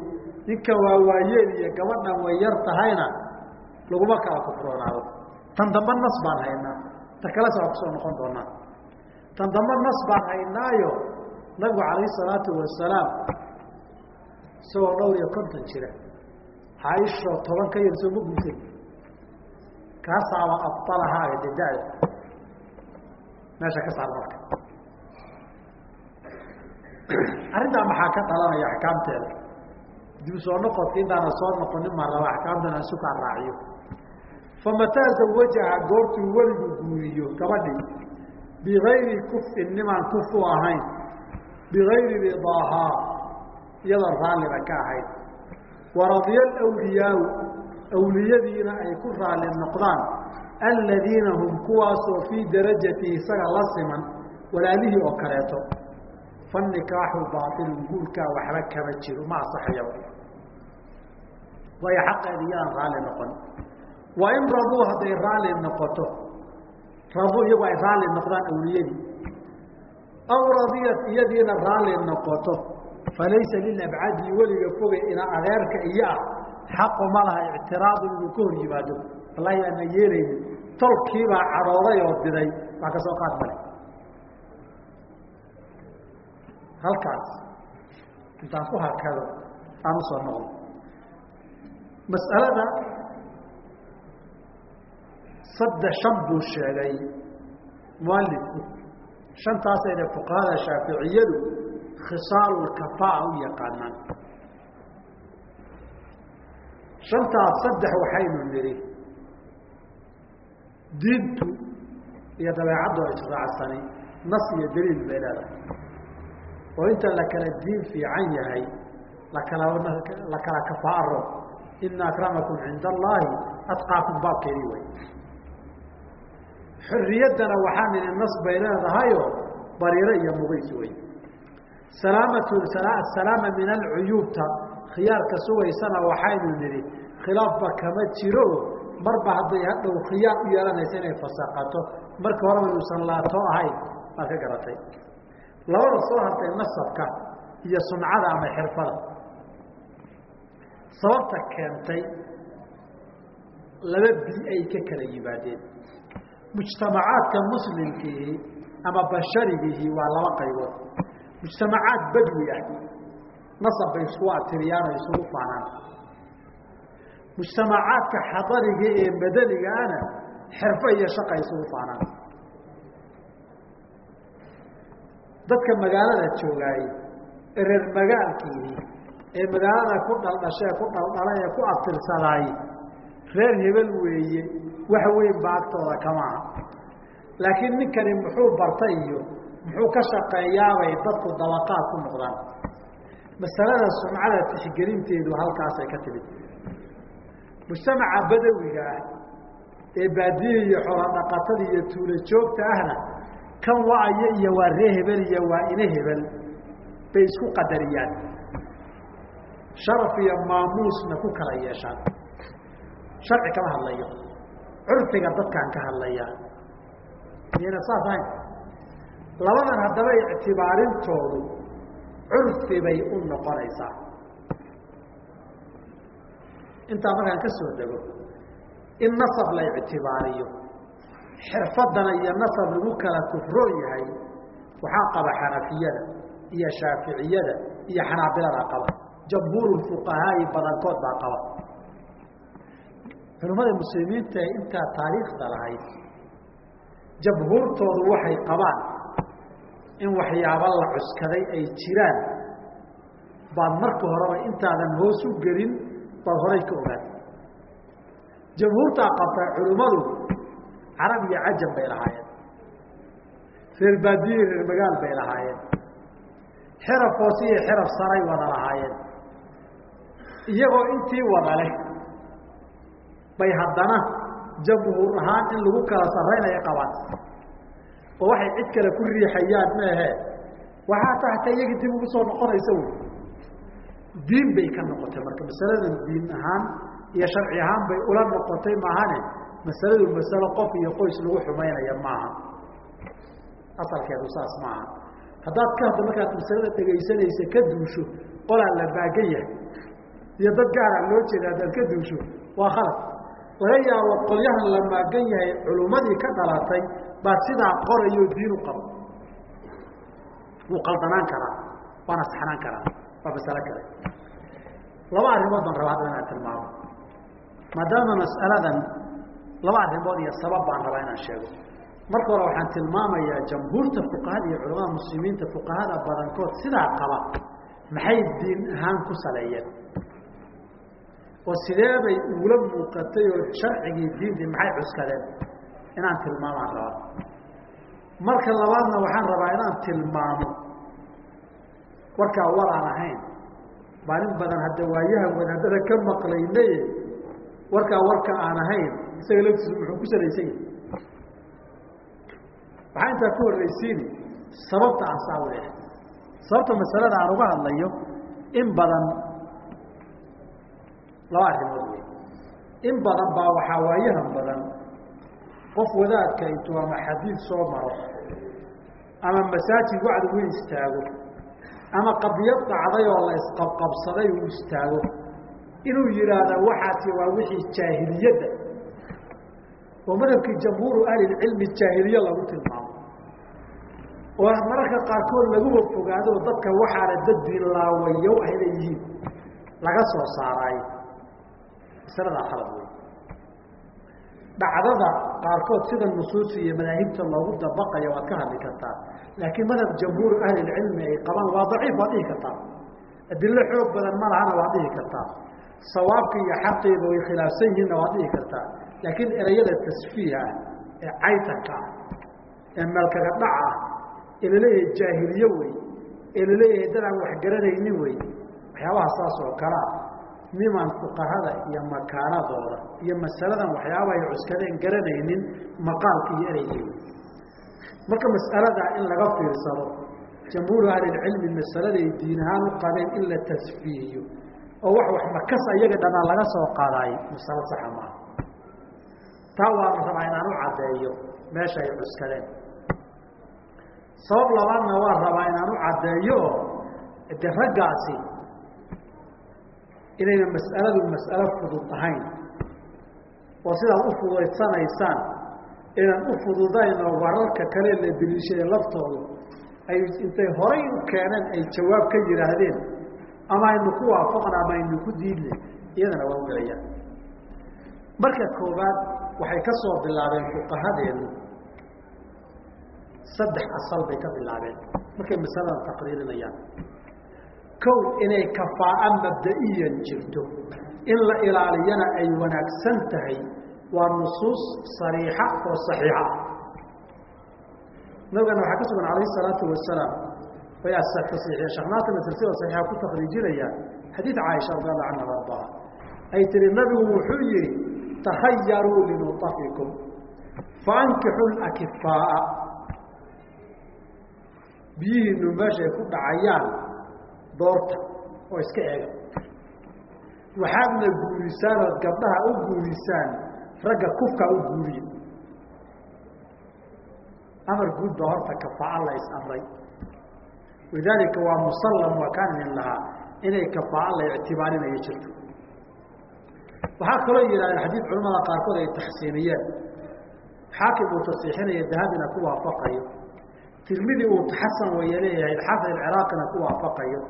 ninka waa waayeel iyo gabadhan way yar tahayna laguma kala kufroonaado tan dambe nas baan haynaa ta kalese waa ku soo noqon doonaa. Tan dambe nas baan haynaayo nabigu calayhi salaatu wasalaam isagoo dhowr iyo konton jira caaishoo toban ka yar soo ma guutay kaasaaba abalahaa de da-da meesha ka saar marka. Arrintaa maxaa ka dhalanaya axkaamteeda? Dib soo noqodka intaana soo noqonin maa raba axkaamtan aan sukaan raaciyo. Famataa zawajaha goortuu weligu guuriyo gabadhii bigayri kufin nimaan kufu ahayn. Bigayri ridaahaa iyadoo raalliba ka ahayd waradiya alwliyaau awliyadiina ay ku raali noqdaan aladiina hum kuwaasoo fii darajati isaga la siman walaalihii oo kaleeto. Fanikaaxu baailun guurkaa waxba kama jiro ma asaxaya waayo xaqeeda iyadaan raalli noqon. Waa in raduu hadday raalli noqoto raduu iyagu ay raalli noqdaan awliyadii. Aw radiyat iyadiina raalli noqoto falaysa lilabcadi weliga foge ina adeerka iyo ah xaqu ma laha ictiraadu inuu ka hor yimaado. Wallahi aana yeelaynin tolkiibaa cadhooday oo diday waa ka soo qaad male. Halkaas intaan ku hakado aan u soo noqdo. Mas'alada saddex shan buu sheegay mualifku shantaasayna fuqahada shaaficiyadu khisaalulkafaa u yaqaanaan. Shantaas saddex waxaynu nidhi diintu iyo dabeecaddoo israacsani nas iyo daliil bay leedahay. Oo inta la kala diin fiican yahay lakala la kala kafaaro ina akramakum cinda allaahi atqaakum baabkeedii wey xorriyaddana waxaa nidhi nas bay leedahayo bariiro iyo mugays wey asalaama min alcuyuubta khiyaarka sugaysana waxaynu nidhi khilaafba kama jiro. Marba hadday hadhow khiyaar u yeelanaysa inay fasaqato marka horeba inuusan laato ahayn baad ka garatay. Labada soo hartay nasabka iyo suncada ama xirfada. Sababta keentay laba bi ay ka kala yimaadeen. Mujtamacaadka muslimkiihi ama basharigiihi waa laba qaybood mujtamacaad badwi ah nasab bay isku atiriyaan oo isugu faanaan. Mujtamacaadka xadariga ee madanigaana xirfo iyo shaqa isugu faanaan. Dadka magaalada joogaayey ee reer magaalkiihi ee magaalada ku dhaldhashee ku dhaldhalay ee ku abtirsadaay reer hebel weeye wax weyn ba agtooda laakiin ninkani muxuu bartay iyo muxuu ka shaqeeyaabay dadku dabaqaad ku noqdaan. Masalada sumcada tixgelinteedu halkaasay ka timid. Mujtamaca badawiga ah ee baadiye iyo xoolodhaqatada iyo tuulo joogta ahna kan waayo iyo waa ree hebel iyo waa ine hebel bay isku qadariyaan. Sharaf iyo maamuusna ku kala yeeshaan. Sharci kama hadlayo. Curfiga dadkaan ka hadlaya. Miyayna saas ahayn labadan haddaba ictibaarintoodu curfi bay u noqonaysaa. Intaa markaan ka soo dego in nasab la ictibaariyo xirfadana iyo nasab lagu kala kufroo yahay waxaa qaba xanafiyada iyo shaaficiyada iyo xanaabilada qaba. Jamhuuru fuqahaai badankood baa qaba. Culimmada muslimiinta ee intaa taariikhda lahayd jamhuurtoodu waxay qabaan in waxyaabo la cuskaday ay jiraan baad marka horeba intaadan hoos u gelin baad horay ka ogaan. Jamhuurtaa qabta culimmadu carab iyo cajam bay lahaayeen. Reer baadiye reer magaal bay lahaayeen. Xeraf hoose iyo xeraf saray wada lahaayeen. Iyagoo intii wada leh bay haddana jamhuur ahaan in lagu kala sarraynaya qabaan oo waxay cid kale ku riixayaan maahe waxaa tahta iyagii dib ugu soo noqonaysa wy diin bay ka noqotay marka masaladan diin ahaan iyo sharci ahaan bay ula noqotay maahane masaladu masalo qof iyo qoys lagu xumaynaya maaha asalkeedu saas maaha haddaad ka hadda markaad masalada dhegaysanaysa ka duusho qolaa la baagan yahay. Iyo dad gaara loo jeeda haddaad ka duusho waa khalad. Laga yaabo qolyahan la maagan yahay culummadii ka dhalatay baad sidaa qorayoo diin u qabo. Wuu qaldanaan karaa waana saxnaan karaa waa masalo kale. Laba arrimood baan rabaa inaan tilmaamo. Maadaama mas'aladan laba arrimood iyo sabab baan rabaa inaan sheego. Marka hore waxaan tilmaamayaa jamhuurta fuqahada iyo culamada muslimiinta fuqahada badankood sidaa qaba maxay diin ahaan ku saleeyeen? Oo sidee ugula muuqatay oo sharcigii diintii maxay cuskadeen inaan tilmaamaan rabaa marka labaadna waxaan rabaa inaan tilmaamo. Warkaa war aan ahayn. Maalin badan hadda waayahan wadaadada ka maqlaynaye. Warkaa warka aan ahayn. Isaga laftiisu muxuu ku salaysan yahay waxaa intaa ku horraysiini sababta aan saa u leehay sababta masalada aan uga hadlayo in badan laba arrimood wey in badan baa waxaa waayahan badan qof wadaadka ama xadiid soo maro ama masaajid wacdi u istaago ama qadiyad dhacday oo la isqabqabsaday uu istaago inuu yidhaahda waxaasi waa wixii jaahiliyadda. Oo madhabkii jamhuuru ahlilcilmi jaahiliye lagu tilmaamo. Oo mararka qaarkood laguba fogaado dadka waxaana dad dilaawayo ay leeyihiin laga soo saaraayo masaladaa khalad wey dhacdada qaarkood sida nusuus iyo madaahibta loogu dabaqaya waad ka hadli kartaa. Laakiin madhab jamhuuru ahlilcilmi ay qabaan waa daciif waad dhihi kartaa. Adilo xoog badan ma lahana waad dhihi kartaa. Sawaabka iyo xaqiiba way khilaafsan yihiinna waad dhihi kartaa. Laakiin ereyada tasfiiha ah ee caytanka ah ee meelkaga dhac ah ee la leeyahay jaahiliye wey ee la leeyahay dad aan waxgaranaynin wey waxyaabaha saas oo kale nimaan fuqahada iyo makaanadooda iyo masaladan waxyaaba ay cuskadeen garanaynin maqaalka iyo ereygii marka mas'aladaa in laga fiirsado jamhuuru ahlilcilmi masaladay diin ahaan u qabeen in la tasfiihiyo oo wax wax makas iyaga dhanaan laga soo qaadaayo masalo saxa maaha taa waana rabaa inaan u caddeeyo meesha ay cuskadeen. Sabab labaadna waan rabaa inaan u caddeeyo oo de raggaasi inayna mas'aladu mas'alo fudud ahayn. Oo sidaad u fudaysanaysaan inaan u fududayn oo wararka kale la deliishaday laftoodu ay intay horay u keeneen ay jawaab ka yidhaahdeen ama aynu ku waafaqna ama aynu ku diidne iyadana waa ugelayaan marka koowaad waxay ka soo bilaabeen fuqahadeenu saddex asal bay ka bilaabeen. Markay masalada taqriirinayaan kow inay kafaa'a mabda'iyan jirto in la ilaaliyana ay wanaagsan tahay waa nusuus sariixa oo saxiixa. Ah nabigana waxaa ka sugan calayhi salaatu wasalaam way tasiixiya sheknaatana silsila saxiixa ku takriijinaya xadiid caaisha radi allahu canha ardaha ay tihi nabigu wuxuu yihi takhayaruu linuطafikum faankixu lakifaa'a. Biyihiinu meeshay ku dhacayaan doorta oo iska ega waxaadna guurisaan ood gabdhaha u guurisaan ragga kufkaa u guuriya amar guud baa horta kafaa'a la is-amray walidaalika waa musallam waa kanin lahaa inay kafaa'a la ictibaarinayo jirto. Waxaa kaloo yidhahdeen xadiid culamada qaarkood ay taxsiiniyeen xaakim uu tasiixinaya dahabina ku waafaqayo. Tirmidi uu xasan weye leeyahay alciraaqina ku waafaqayo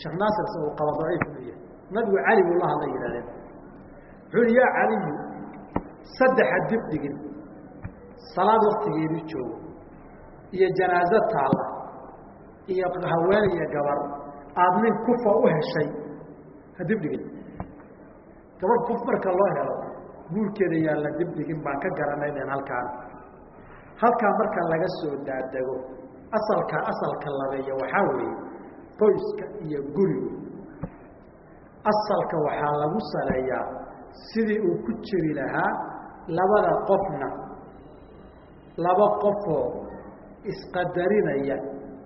sheekh naasirse uu qaba daciif inuu yahay nabigu cali buu la hadlay yihahdeen wuxuu yihi yaa caliyu saddexa dib dhigin. Salaad waktigeedii joogo. Iyo janaazo taalla. Iyo haween iyo gabar. Aada nin kufa u heshay. Ha dib dhigin. Gabadh kuf marka loo helo guurkeeda yaa la dib dhigin baan ka garanay den halkaan halkaa marka laga soo daadego asalka asalka labeeya waxaa weeye qoyska iyo gurigu. Asalka waxaa lagu saleeyaa sidii uu ku jiri lahaa labada qofna. Laba qofoo isqadarinaya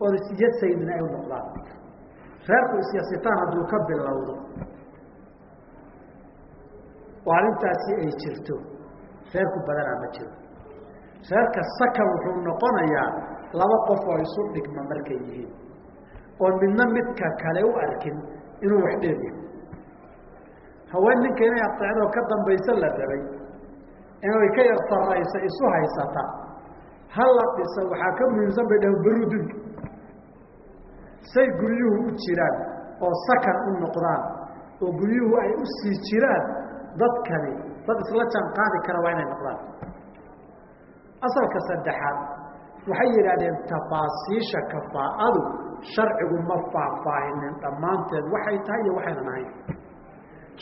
oon isyasaynin ay u noqdaan. Reerku isyasitaan hadduu ka bilowdo. Oo arrintaasi ay jirto. Reerku badanaa ma jiro. Reerka sakan wuxuu noqonayaa laba qof oo isu dhigma markay yihiin oon midna midka kale u arkin inuu wax dheeryahay haween ninka inay ateecdoo ka dambaysa la rabay inay ka yar saraysa isu haysata ha la dhisa waxaa ka muhiimsan bay dhahan barudunka say guryuhu u jiraan oo sakan u noqdaan oo guryuhu ay u sii jiraan dadkani dad isla jaan qaadi kara waa inay noqdaan. Asalka saddexaad waxay yidhaahdeen tafaasiisha kafaa'adu sharcigu ma faahfaahinin dhammaanteed. Waxay tahay iyo waxaynan ahayn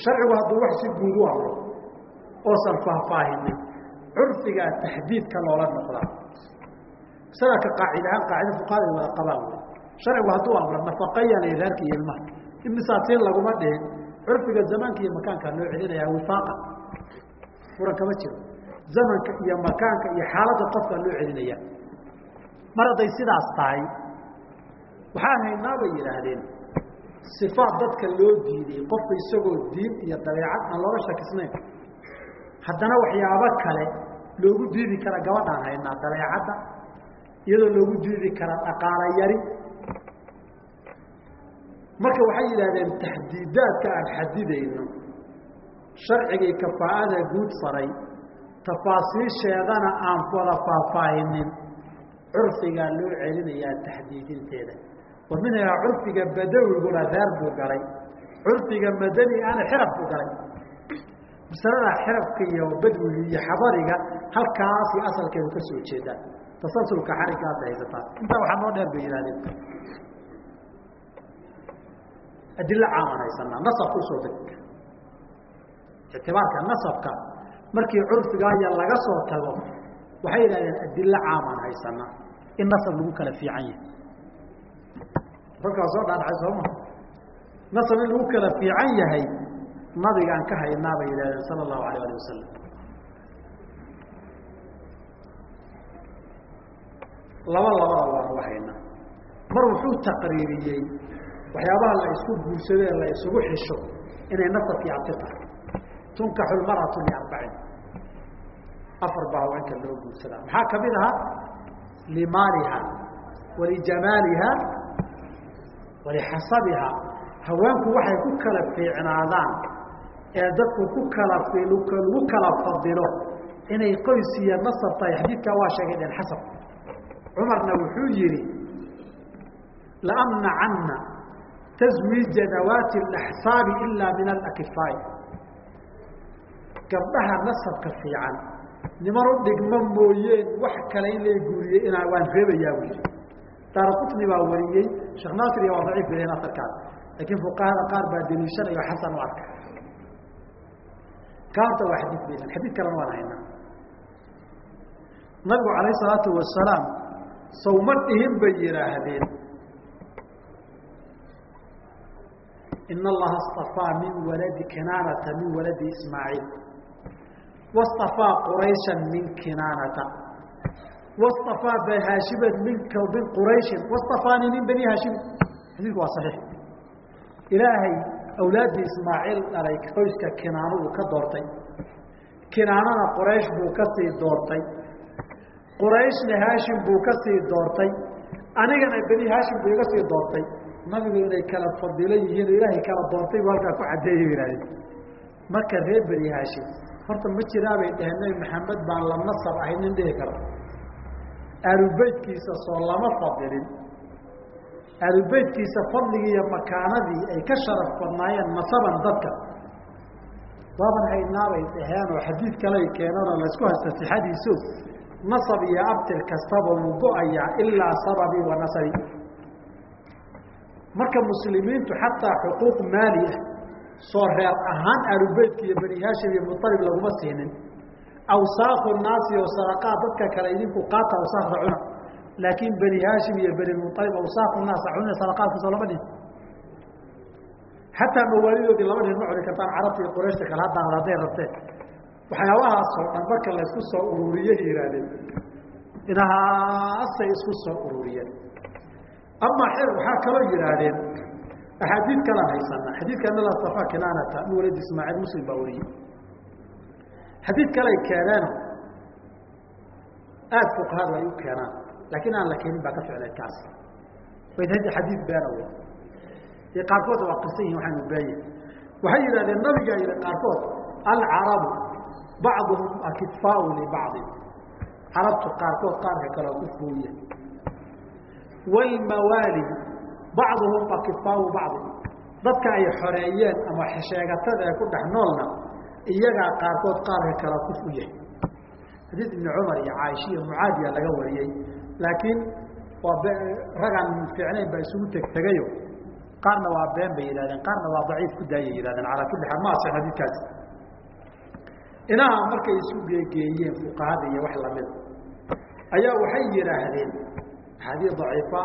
sharcigu hadduu wax si guud u amro oosan faahfaahinin curfigaa taxdiidka loola noqdaa. Isagaa ka qaacidahaan qaacida fuqaada ay wada qabaan wy sharcigu hadduu amro nafaqayana reerka iyo ilmaha. Imisaasiin laguma dhihin. Curfiga zamaanka iyo makaankaa loo celinayaa wifaaqa. Furan kama jiro. Zamanka iyo makaanka iyo xaaladda qofkaa loo celinaya mar hadday sidaas tahay waxaan haynaa bay yidhaahdeen sifaat dadka loo diiday qofka isagoo diin iyo dabeecad aan looga shakisnayn. Haddana waxyaabo kale loogu diidi kara gabadhaan haynaa dabeecadda iyadoo loogu diidi kara dhaqaala yari. Marka waxay yidhahdeen taxdiidaadka aan xadidayno sharcigii kafaa'ada guud faray tafaasiisheedana aan wada faahfaahinin curfigaa loo celinayaa taxdiidinteeda minhaa curfiga badawiguna reer buu galay. Curfiga madani ana xiraf buu galay. Masalada xirafka iyo badwiga iyo xabariga halkaasi asalkeedu ka soo jeedaan tasalsulka xariggaasa haysataa. Intaa waxaa noo dheer bay yihahdeen adilo caaman haysanaa nasabka u soo deg ictibaarka nasabka markii curfigaaya laga soo tago waxay yidhahdeen adilo caaman haysanaa in nasab lagu kala fiican yahay kolkaa soo dhaadhacay sooma nasab in lagu kala fiican yahay nabigaan ka haynaa bay yidhahdeen sala allahu alayh alih wasalam laba labada waanu haynaa mar wuxuu taqriiriyey waxyaabaha la isku guursadee la isugu xisho inay nasabkii abti tahay. Tunkaxu lmaratu liarbacin afar baa haweenka loo guursadaa. Maxaa ka mid ahaa? Limaaliha walijamaaliha walixasabiha haweenku waxay ku kala fiicnaadaan ee dadku ku kala lagu kala fadilo inay qoys iyo nasab tahay xadiidkaa waa sheegay dheen xasab cumarna wuxuu yihi laamnacana taswiija dawaati اlaxsaabi ilaa min alakifaai gabdhaha nasabka fiican niman u dhigmo mooyeen wax kale in la guuriyey inaa waan reebayaa bu yihi daara qutni baa wariyey sheekh naasir iyo waa daciif been asarkaas laakiin fuqahada qaar baa daliishanayo xasan u arka. Kaarta waa xadiid baysan xadiid kalena waan haynaa nabigu calayh salaatu wasalaam sawma bay yidhaahdeen ina allaha اstafaa min waladi kinaanata min waladi ismaaciil wاstafaa quraysha min kinaanata wاstafaa haashima min min qurayshin wاstafaani min bani haashimi xadiidku waa saxiix ilaahay awlaaddii ismaaciil dhalay qoyska kinaano uu ka doortay kinaanana quraysh buu ka sii doortay qurayshna haashim buu ka sii doortay anigana beni haashim buu iga sii doortay nabigu inay kala fadilan yihiin ilaahay kala doortay buu halkaa ku caddeeya yihahdeen marka reer beni haashim horta ma jiraabay dheheen nabi maxamed baan la nasab ahay nin dhihi kara aalubeytkiisa soo lama fadilin. Aalubeytkiisa fadligii iyo makaanadii ay ka sharaf badnaayeen nasaban dadka. Waaban haynaabay dhaheen oo xadiid kaley keenanoo laysku haysta sixadiiso nasab iyo abtir kastaba wuu go'ayaa ilaa sababi wa nasabi marka muslimiintu xataa xuquuq maali ah soo reer ahaan aalubeytka iyo bani haashim iyo mualib laguma siinin awsaaqu naasi oo sadaqaa dadka kale idinku qaata awsaaqda cuna laakiin bani haashim iyo bani mualib awsaaqu naasa cuna sadaqaadkaasoo lama dhin xataa mawaalidoodii laba dhin ma cuni kartaan carabta iyo qurayshta kale haddaan hadday rabteen waxyaabahaasoo dhan marka laysku soo ururiye yihaahdeen inahaasay isku soo ururiyeen amaa xer waxaa kaloo yidhaahdeen axaadiid kalaan haysana xadiidka nala safa kinaanata min walad ismaaciil muslim baa wariyey xadiid kaley keeneeno aada fuqahadu ay u keenaan. Laakiin aan la keenin baa ka ficlay kaas. Xadiid beena wey iyo qaarkood waa qisan yihiin waxaanu beeye waxay yidhahdeen nabigaa yihi qaarkood alcarabu bacduhum akidfaau libacdi carabtu qaarkood qaarka kale ku fooya wlmawaali bacduhum akidfaau bacdi dadka ay xoreeyeen ama sheegatada ee ku dhex noolna iyagaa qaarkood qaarka kale ku fuyahay xadiid ibni cumar iyo caaisha iyo mucaadiya laga wariyey laakiin waa ragaan fiicnayn baa isugu tegtegayo qaarna waa been bay yidhahdeen qaarna waa daciif ku daayay yihahdeen calaa kulli xaal ma asin xadiidkaasi. Inaha markay isu geegeeyeen fuqahada iyo wax lamida ayaa waxay yidhaahdeen axaadiis daciifa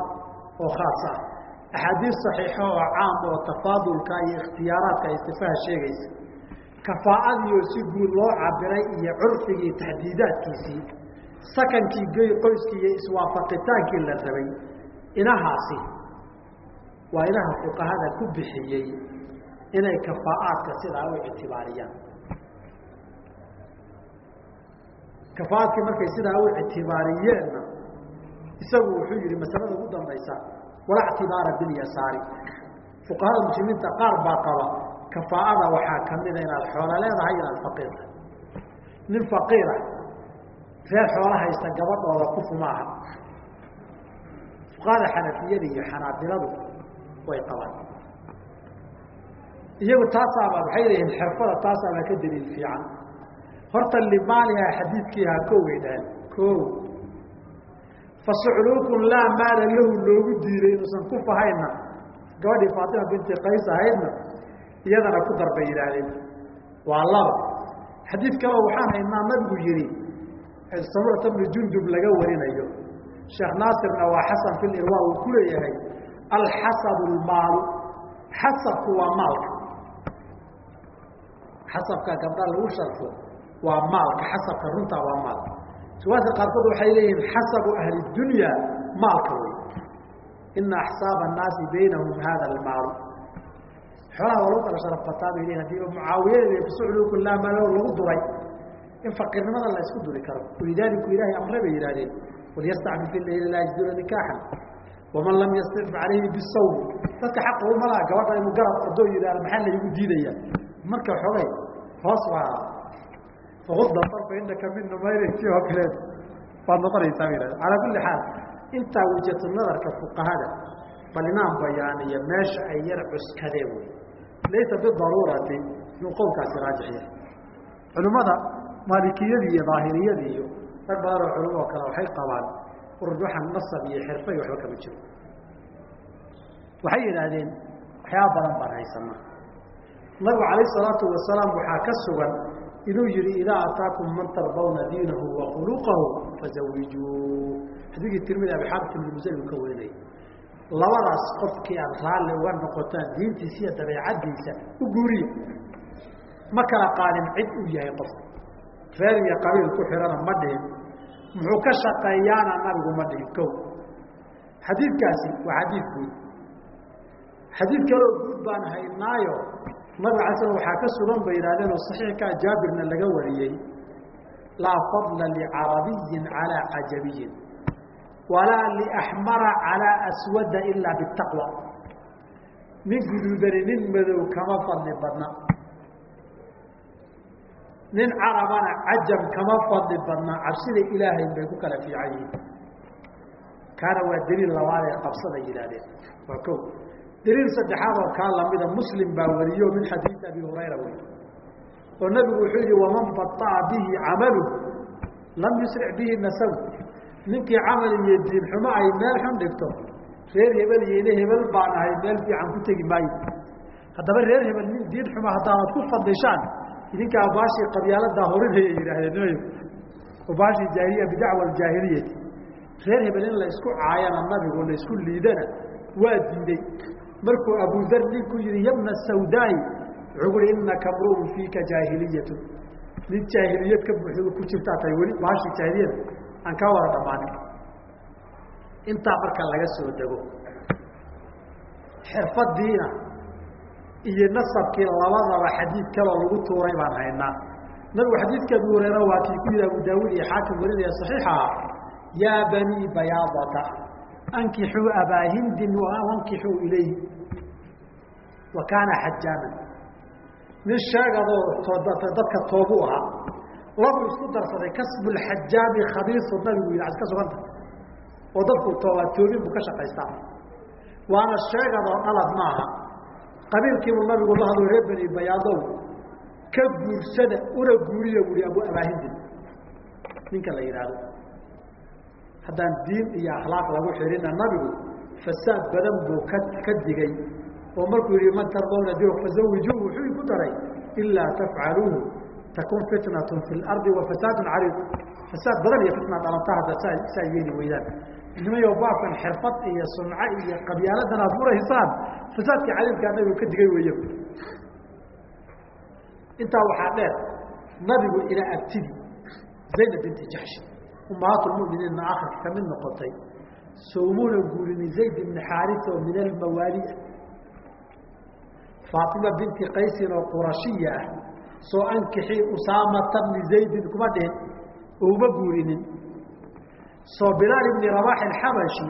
oo khaas ah. Axaadiis saxiixa oo caam oo tafaadulka iyo ikhtiyaaraadka istifaha sheegaysa kafaa'adii oo si guud loo cabiray iyo curfigii taxdiidaadkiisii sakankii gey qoyskii iyo iswaafaqitaankii la rabay inahaasi waa inaha fuqahada ku bixiyey inay kafaa'aadka sidaa u ictibaariyaan. Kafaa'aadkii markay sidaa u ictibaariyeenna isagu wuxuu yihi masalada ugu dambaysa walaa ctibaara bilyasaari fuqahada muslimiinta qaar baa qaba kafaa'ada waxaa kamida inaad xoolo leedahay inaad faqiirta nin faqiira reer xoola haysta gabadhooda kufu maaha fuqahada xanafiyada iyo xanaabiladu way qabaan. Iyagu taasaaba waxay leeyihiin xirfada taasaabaa ka daliil fiican. Horta limaaliha xadiidkiihaa ko way dhaheen ko fasucluukun laa maala lahu loogu diiday inuusan ku fahayna gabadhii faatima binti qays ahaydna iyadana ku dar bay yidhaahdeen. Waa laba xadiid kaleo waxaan haynaa nabigu yihi samurata bnu jundub laga warinayo. Sheekh naasirna waa xasan fi lirwa uu ku leeyahay alxasabu lmaalu xasabku waa maalka. Xasabka gabdha lagu sharfo waa maalka. Xasabka runtaa waa maalka. Suwaasa qaarkood waxay leeyihiin xasabu ahli dunya maalka wey ina axsaaba annaasi baynahum hada almaalu xoolaha waa lagu kala sharaf bataa bay leyihin haddii mucaawiyada bisucluku laa maalo lagu duray in faqiirnimada la isku duri karo. Walidaaliku ilaahay amre bay yidhahdeen walyastacfi fi layli laa yajiduna nikaaxan. Waman lam yastic calayhi bisawm. Dadka xaqa uma laha gabadha inuu garab ordoo yidhahdo maxaa laygu diidaya? Marka xogay hoos waa fakuda arfa inaka min numayrti oo kaleed waad noqonaysaa ba yihahda calaa kulli xaal intaa wejatu nadarka fuqahada bal inaan bayaaniyo meesha ay yar cuskadeen wey laysa bidaruurati inuu qowlkaasi raajix yahay culimmada maalikiyadii iyo daahiriyadii iyo rag badanoo culimo oo kale waxay qabaan urduxan nasab iyo xirfay waxba kama jiro. Waxay yidhaahdeen waxyaaba badan baan haysanaa. Nabigu calayh salaatu wasalaam waxaa ka sugan inuu yihi idaa ataakum man tardawna diinahu wa khuluqahu fazawijuu xadiikii tirmidi musal uu ka warinayay labadaas qofkii aad raalli uga noqotaan diintiisa iyo dabeecaddiisa u guuriya ma kala qaadin cid uu yahay qofka reer iyo qabiil ku xihana ma dhihin. Muxuu ka shaqeeyaana nabigu ma dhihin ko xadiidkaasi waa xadiid guud xadiid kaloo guud baan haynaayo. Nabig ala slam waxaa ka sugan bay yidhahdeen oo saxiixkaa jaabirna laga wariyey laa fadla licarabiyin calaa cajabiyin walaa liaxmara calaa aswada ilaa bitaqwa nin guduudani nin madow kama fadli badna. Nin carabana cajam kama fadli badna. Cabsida ilaahay bay ku kala fiican yihiin. Kaana waa daliil labaad ee qabsada yidhahdeen waa ko daliil saddexaad oo kaa lamida muslim baa wariyo min xadiidi abi hurayra wey oo nabigu wuxuu yihi waman baطaca bihi camalu lam yusric bihi nasabu ninkii camal iyo diin xumo ay meel xun dhigto reer hebel iyo hebel baan ahay meel fiican ku tegi maayo. Haddaba reer hebel nin diin xumo haddaanad ku fadishaan idinkaa baashii qabyaaladaa horinaya yidhaahdeen o baashii jaahiliya bidacwa jaahiliyati reer hebel in la isku caayana nabigu la isku liidana waa diiday markuu abudar ninku yihi yabna sawdaai wuxuu ui inaka mruun fiika jaahiliyatu nin jaahiliyad ka buuxda ku jirtaa tahay weli baashii jaahiliyada aan kaa wada dhammaanin intaa marka laga soo dego xirfadiina iyo nasabkii labadaba xadiid kaloo lagu tuuray baan haynaa. Nabigu xadiidka abu hureyra waa kii ku yihi abu daawud iyo xaakim warinaya saxiixa yaa banii bayaadata ankixuu abaa hindin wankixuu ilayhi wa kaana xajaaman nin sheegadoo dadka toobu ahaa labu isku darsaday kasbulxajaami khabiisu nabigu yidhi ad ka suganta oo dadku toobin buu ka shaqaystaa. Waana sheegadoo dhalad maaha. Qabiilkiibuu nabigu la hadlo reer beni bayaadow. Ka guursada una guuriya buui abu abaahindin ninka la yidhaahdo. Haddaan diin iyo akhlaaq lagu xidhina nabigu fasaad badan buu ka ka digay. Oo markuu yihi man tardawna di fazawijuuhu wuxuu ku daray ilaa tafcaluuhu takun fitnatun fi lardi wa fasaadun cariid fasaad badan iyo fitna dhalanta hadda saa yeeli weydaan nimayo baabkan xirfad iyo sunco iyo qabyaaladan aad furaysaan fasaadkii cariidkaa nabigu ka digay weeyo intaa waxaa dheer nabigu ilaa abtidi zaynab binti jaxshi ummahaat lmuminiinna akhirka ka noqotay sowmuna guurini zayd ibni xaaris oo min almawaali ah faatima binti qaysin oo qurashiya ah soo ankixii usaamata bni zaydin kuma dhihin oo guurinin. Soo bilaal ibni rabax alxabashi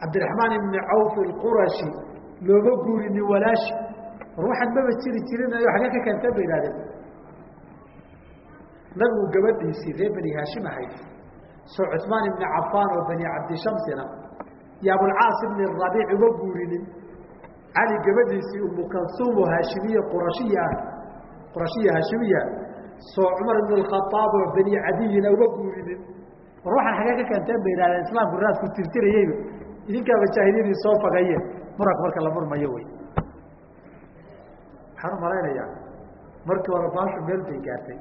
cabdiraxmaan ibni cawf alqurashi looma guurinin walaashi war waxaan maba jiri jirinayo xagee ka keenta ba ihahdeen nabigu gabadhiisii reer bani haashim ahayd. Soo cusmaan ibni cafaan oo bani cabdishamsina iyo abulcaas ibni rabiic uma guurinin. Cali gabadhiisii umu kalsuum oo haashimiya qurashiya ah qurashiya haashimiya soo cumar ibn alkhaaab oo bani cadiyina uma guurinin war waxaan xagee ka keenteen ba ihahdeen islaamku raasku tirtirayeyba idinkaaba jaahiliyadii soo fagaye muranka marka la murmayo wey waxaan umalaynayaa markii hore baashu meel bay gaartay.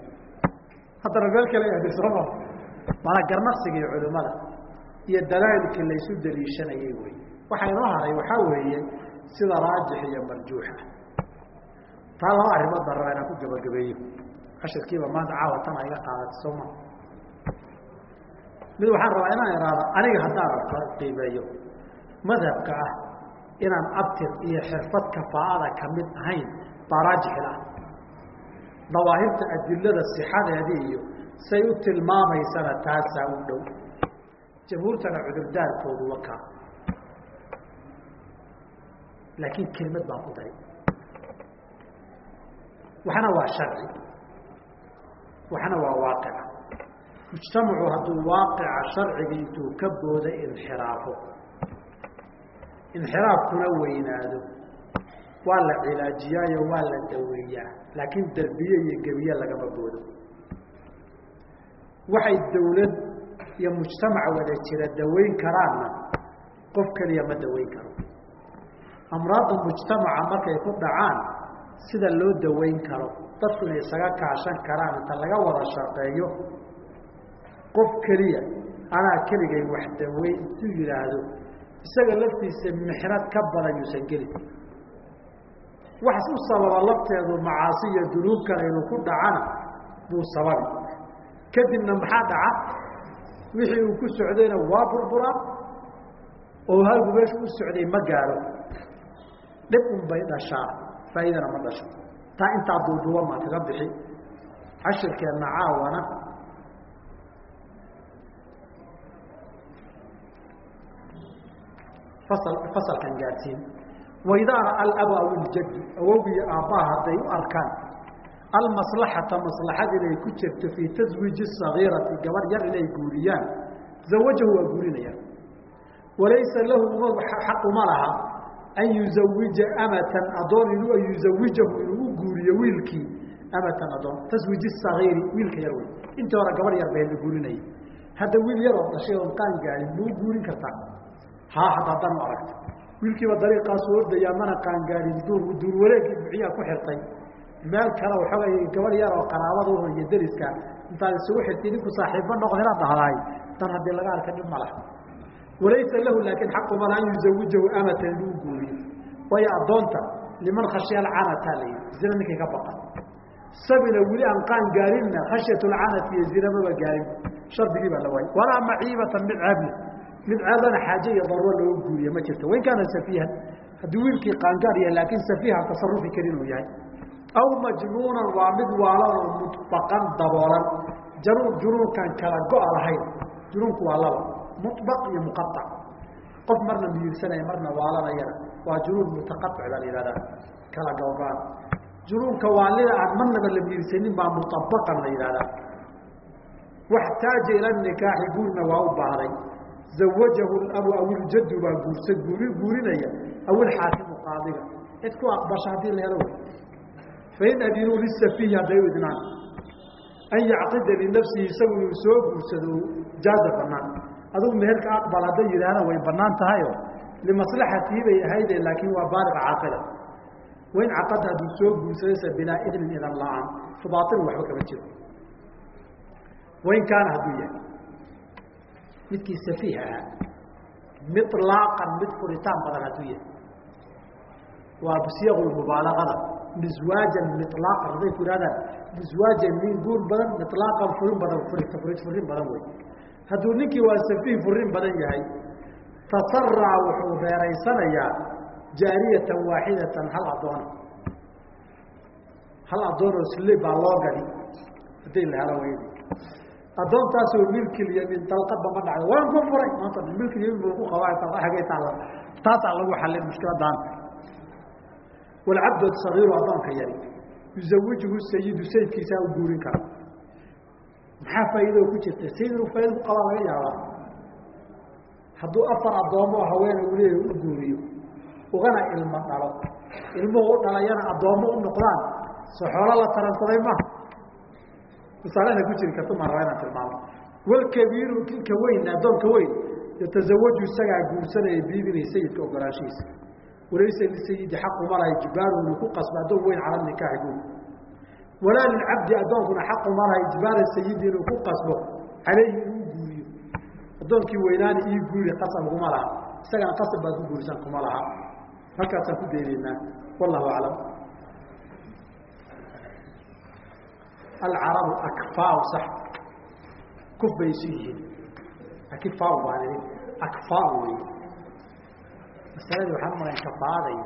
Haddana meel kale ahday sooma maanaa garnaqsigii culimada iyo dalaa'ilkii laysu daliishanayay wey waxaa inoo haray waxaa weeye sida raajix iyo marjuuxa taa laba arrimood baan rabaa inaan ku gabagabeeyo cashirkiiba maanta caawa tan a iga qaadatay sooma mid waxaan rabaa inaan ihahdo aniga haddaan arko qiimeeyo madhabka ah inaan abtir iyo xirfad kafaa'ada ka mid ahayn baa raajixil ah dawaahirta adilada sixadeedii iyo say u tilmaamaysana taasaa u dhow jamhuurtana cudurdaarkoodu wakaa laakiin kelmad baan ku dari waxna waa sharci. Waxna waa waaqica mujtamacu hadduu waaqica sharciga intuu ka booda inxiraafo inxiraafkuna weynaado. Waa la cilaajiyaayo waa la daweeyaa. Laakiin derbiye iyo gebiye lagama boodo. Waxay dawlad iyo mujtamac wada jira daweyn karaanna qof keliya ma daweyn karo. Amraadda mujtamaca markay ku dhacaan sida loo daweyn karo dadku inay isaga kaashan karaan inta laga wada shaqeeyo qof keliya anaa keligay wax daweyn intuu yidhaahdo isaga laftiisa mixnad ka badan yuusan gelin. Wax u sababa lafteedu macaasi iyo dunuubkan inuu ku dhacana buu sababi. Kadibna maxaa dhaca? Wixii uu ku socdayna waa burburaa oo halgu meeshu u socday ma gaaro. Dhib un bay dhashaa faa'iidana ma dhasho. Taa intaa duuduuban baan kaga bixi. Cashirkeenna caawana fasal fasalkan gaadsiin waidaa ra'a alaba aw iljaddu awowgiyo aabbaha hadday u arkaan almaslaxata maslaxad inay ku jirto fii taswiiji sagiirati gabadh yar inay guuriyaan zawajahu waa guurinayaan. Walaysa lahu xaq uma an yuzawija amatan adoon inuu yuzawijahu inuu u guuriyo wiilkii amatan adoon. Taswiiji sagiiri wiilka yar wey. Intii hore gabadh yar bay la guurinayay. Hadda wiil yaroo dhashay oon qaan gaarin ma u guurin kartaa. Haa hadda haddaan u aragto. Wiilkiiba dariiqaasu ordayaa mana qaangaarin duur duur wareegii buciyaa ku xirtay. Meel kale waxoogay gabadh yar oo qaraabada iyo deriska. Intaad isugu xirtay idinku saaxiibba noqon inaad dhahdaay dan haddii laga arka dhib ma laha walaysa lahu laakiin xaquma la an yuzawijahu amatan inuu guuriyo waayo addoonta liman khashiya alcanata la yidhi zina ninkii ka baqan sabina weli aan gaarinna khashyat lcanati iyo zinamaba gaarin shardigii baa la waayay walaa maciibatan mid ceebna mid ceebana xaaje iyo daruro looga guuriye ma jirto wain kaana safiihan haddii wiilkii qaangaar yahay laakiin safiiha tasarufi karin uu yahay aw majnuunan waa mid waalanoo mubaqan daboolan januun junuunkan kala go-a lahayn junuunku waa laba mubaq iyo muqaac qof marna miirsanaya marna waalanayana waa junuun mutaqac baa la yihahdaa kala gogaan junuunka waalida aan marnaba la miirsanin baa muabaqan la yihahdaa waxtaaja ila nikaaxi guurna waa u baahday. Zawajahu abu awiljadu baa guursa guuri guurinaya. Awilxaakimu qaadiga. Cid ku aqbasha haddii la fain adinuu lisafiihi hadday u idnaan. An yacqida linafsihi isagu inuu soo guursado jaaza banaan adugu meherka aqbal hadday yidhahdaan way banaan tahayo. Limaslaxatii bay ahayde laakiin waa baaliq caaqila wain caqada hadduu soo guursadaysa bilaa idnin idan la'aan fa waxba kama jiro. Wain hadduu yahay. Midkii safiih ahaa milaaqan mid furitaan badan hadduu yahay. Waa siyaqu mubaalagada miswaajan milaaqan hadday ku ihahdaan miswaajan nin guur badan milaaqan furin badan furit furin badan wey hadduu ninkii waa safiih furin badan yahay tasaraa wuxuu reeraysanayaa jaariyatan waaxidatan hal adoona hal adoonoo sile baa loo gadi. Hadday la helo weydi addoontaasoo milkiliya min dalqadba ma dhacdo. Waan ku furay. Maanta milkiliya buu ku qabaa dalqa hagay taalla taasaa lagu xallin mushkiladaanta walcabdu sagiiru addoonka yari. Yuzawijuhu sayidu sayidkiisaa u guurin kara maxaa faa'iidoo ku jirta sayid inuu faaida ku qabaa laga yaabaa. Hadduu afar addoomo haweena uu leeyahy u guuriyo ugana ilmo dhalo. Ilmuhu u dhalayana addoommo u noqdaan. So xoolo la taransaday maha masaalada ku jiri karta maan rabaa inaan tilmaamo. Walkabiiru kinka weyn addoonka weyn yatasawaju isagaa guursanaya biidni sayidka ogolaanshihiisa walaysa lisayidi xaquma laha ijbaaru inuu ku qasbo addoon weyn cala nikaaxi guur walaa lilcabdi addoonkuna xaquma laha ijbaara sayidi inuu ku qasbo calayhi inuu guuriyo. Addoonkii weynaani ii guuri qasab kuma laha. Isagana qasab baad ku guurisan kuma laha. Halkaasaan ku daynaynaa wallahu aclam. Alcarabu akfaa sax. Kuf bay isu yihiin. Akifaa baan idin akfaa wey masaladii waxaan umalayn kafaaday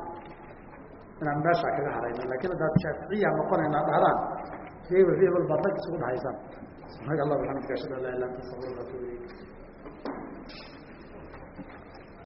inaan meeshaa kaga harayno laakiin haddaad shaaficiya noqonaynaa dhahdaan hebel hebel rag isugu dhahaysaan subxaanaka allah bxamdika ashhadu an laa ilah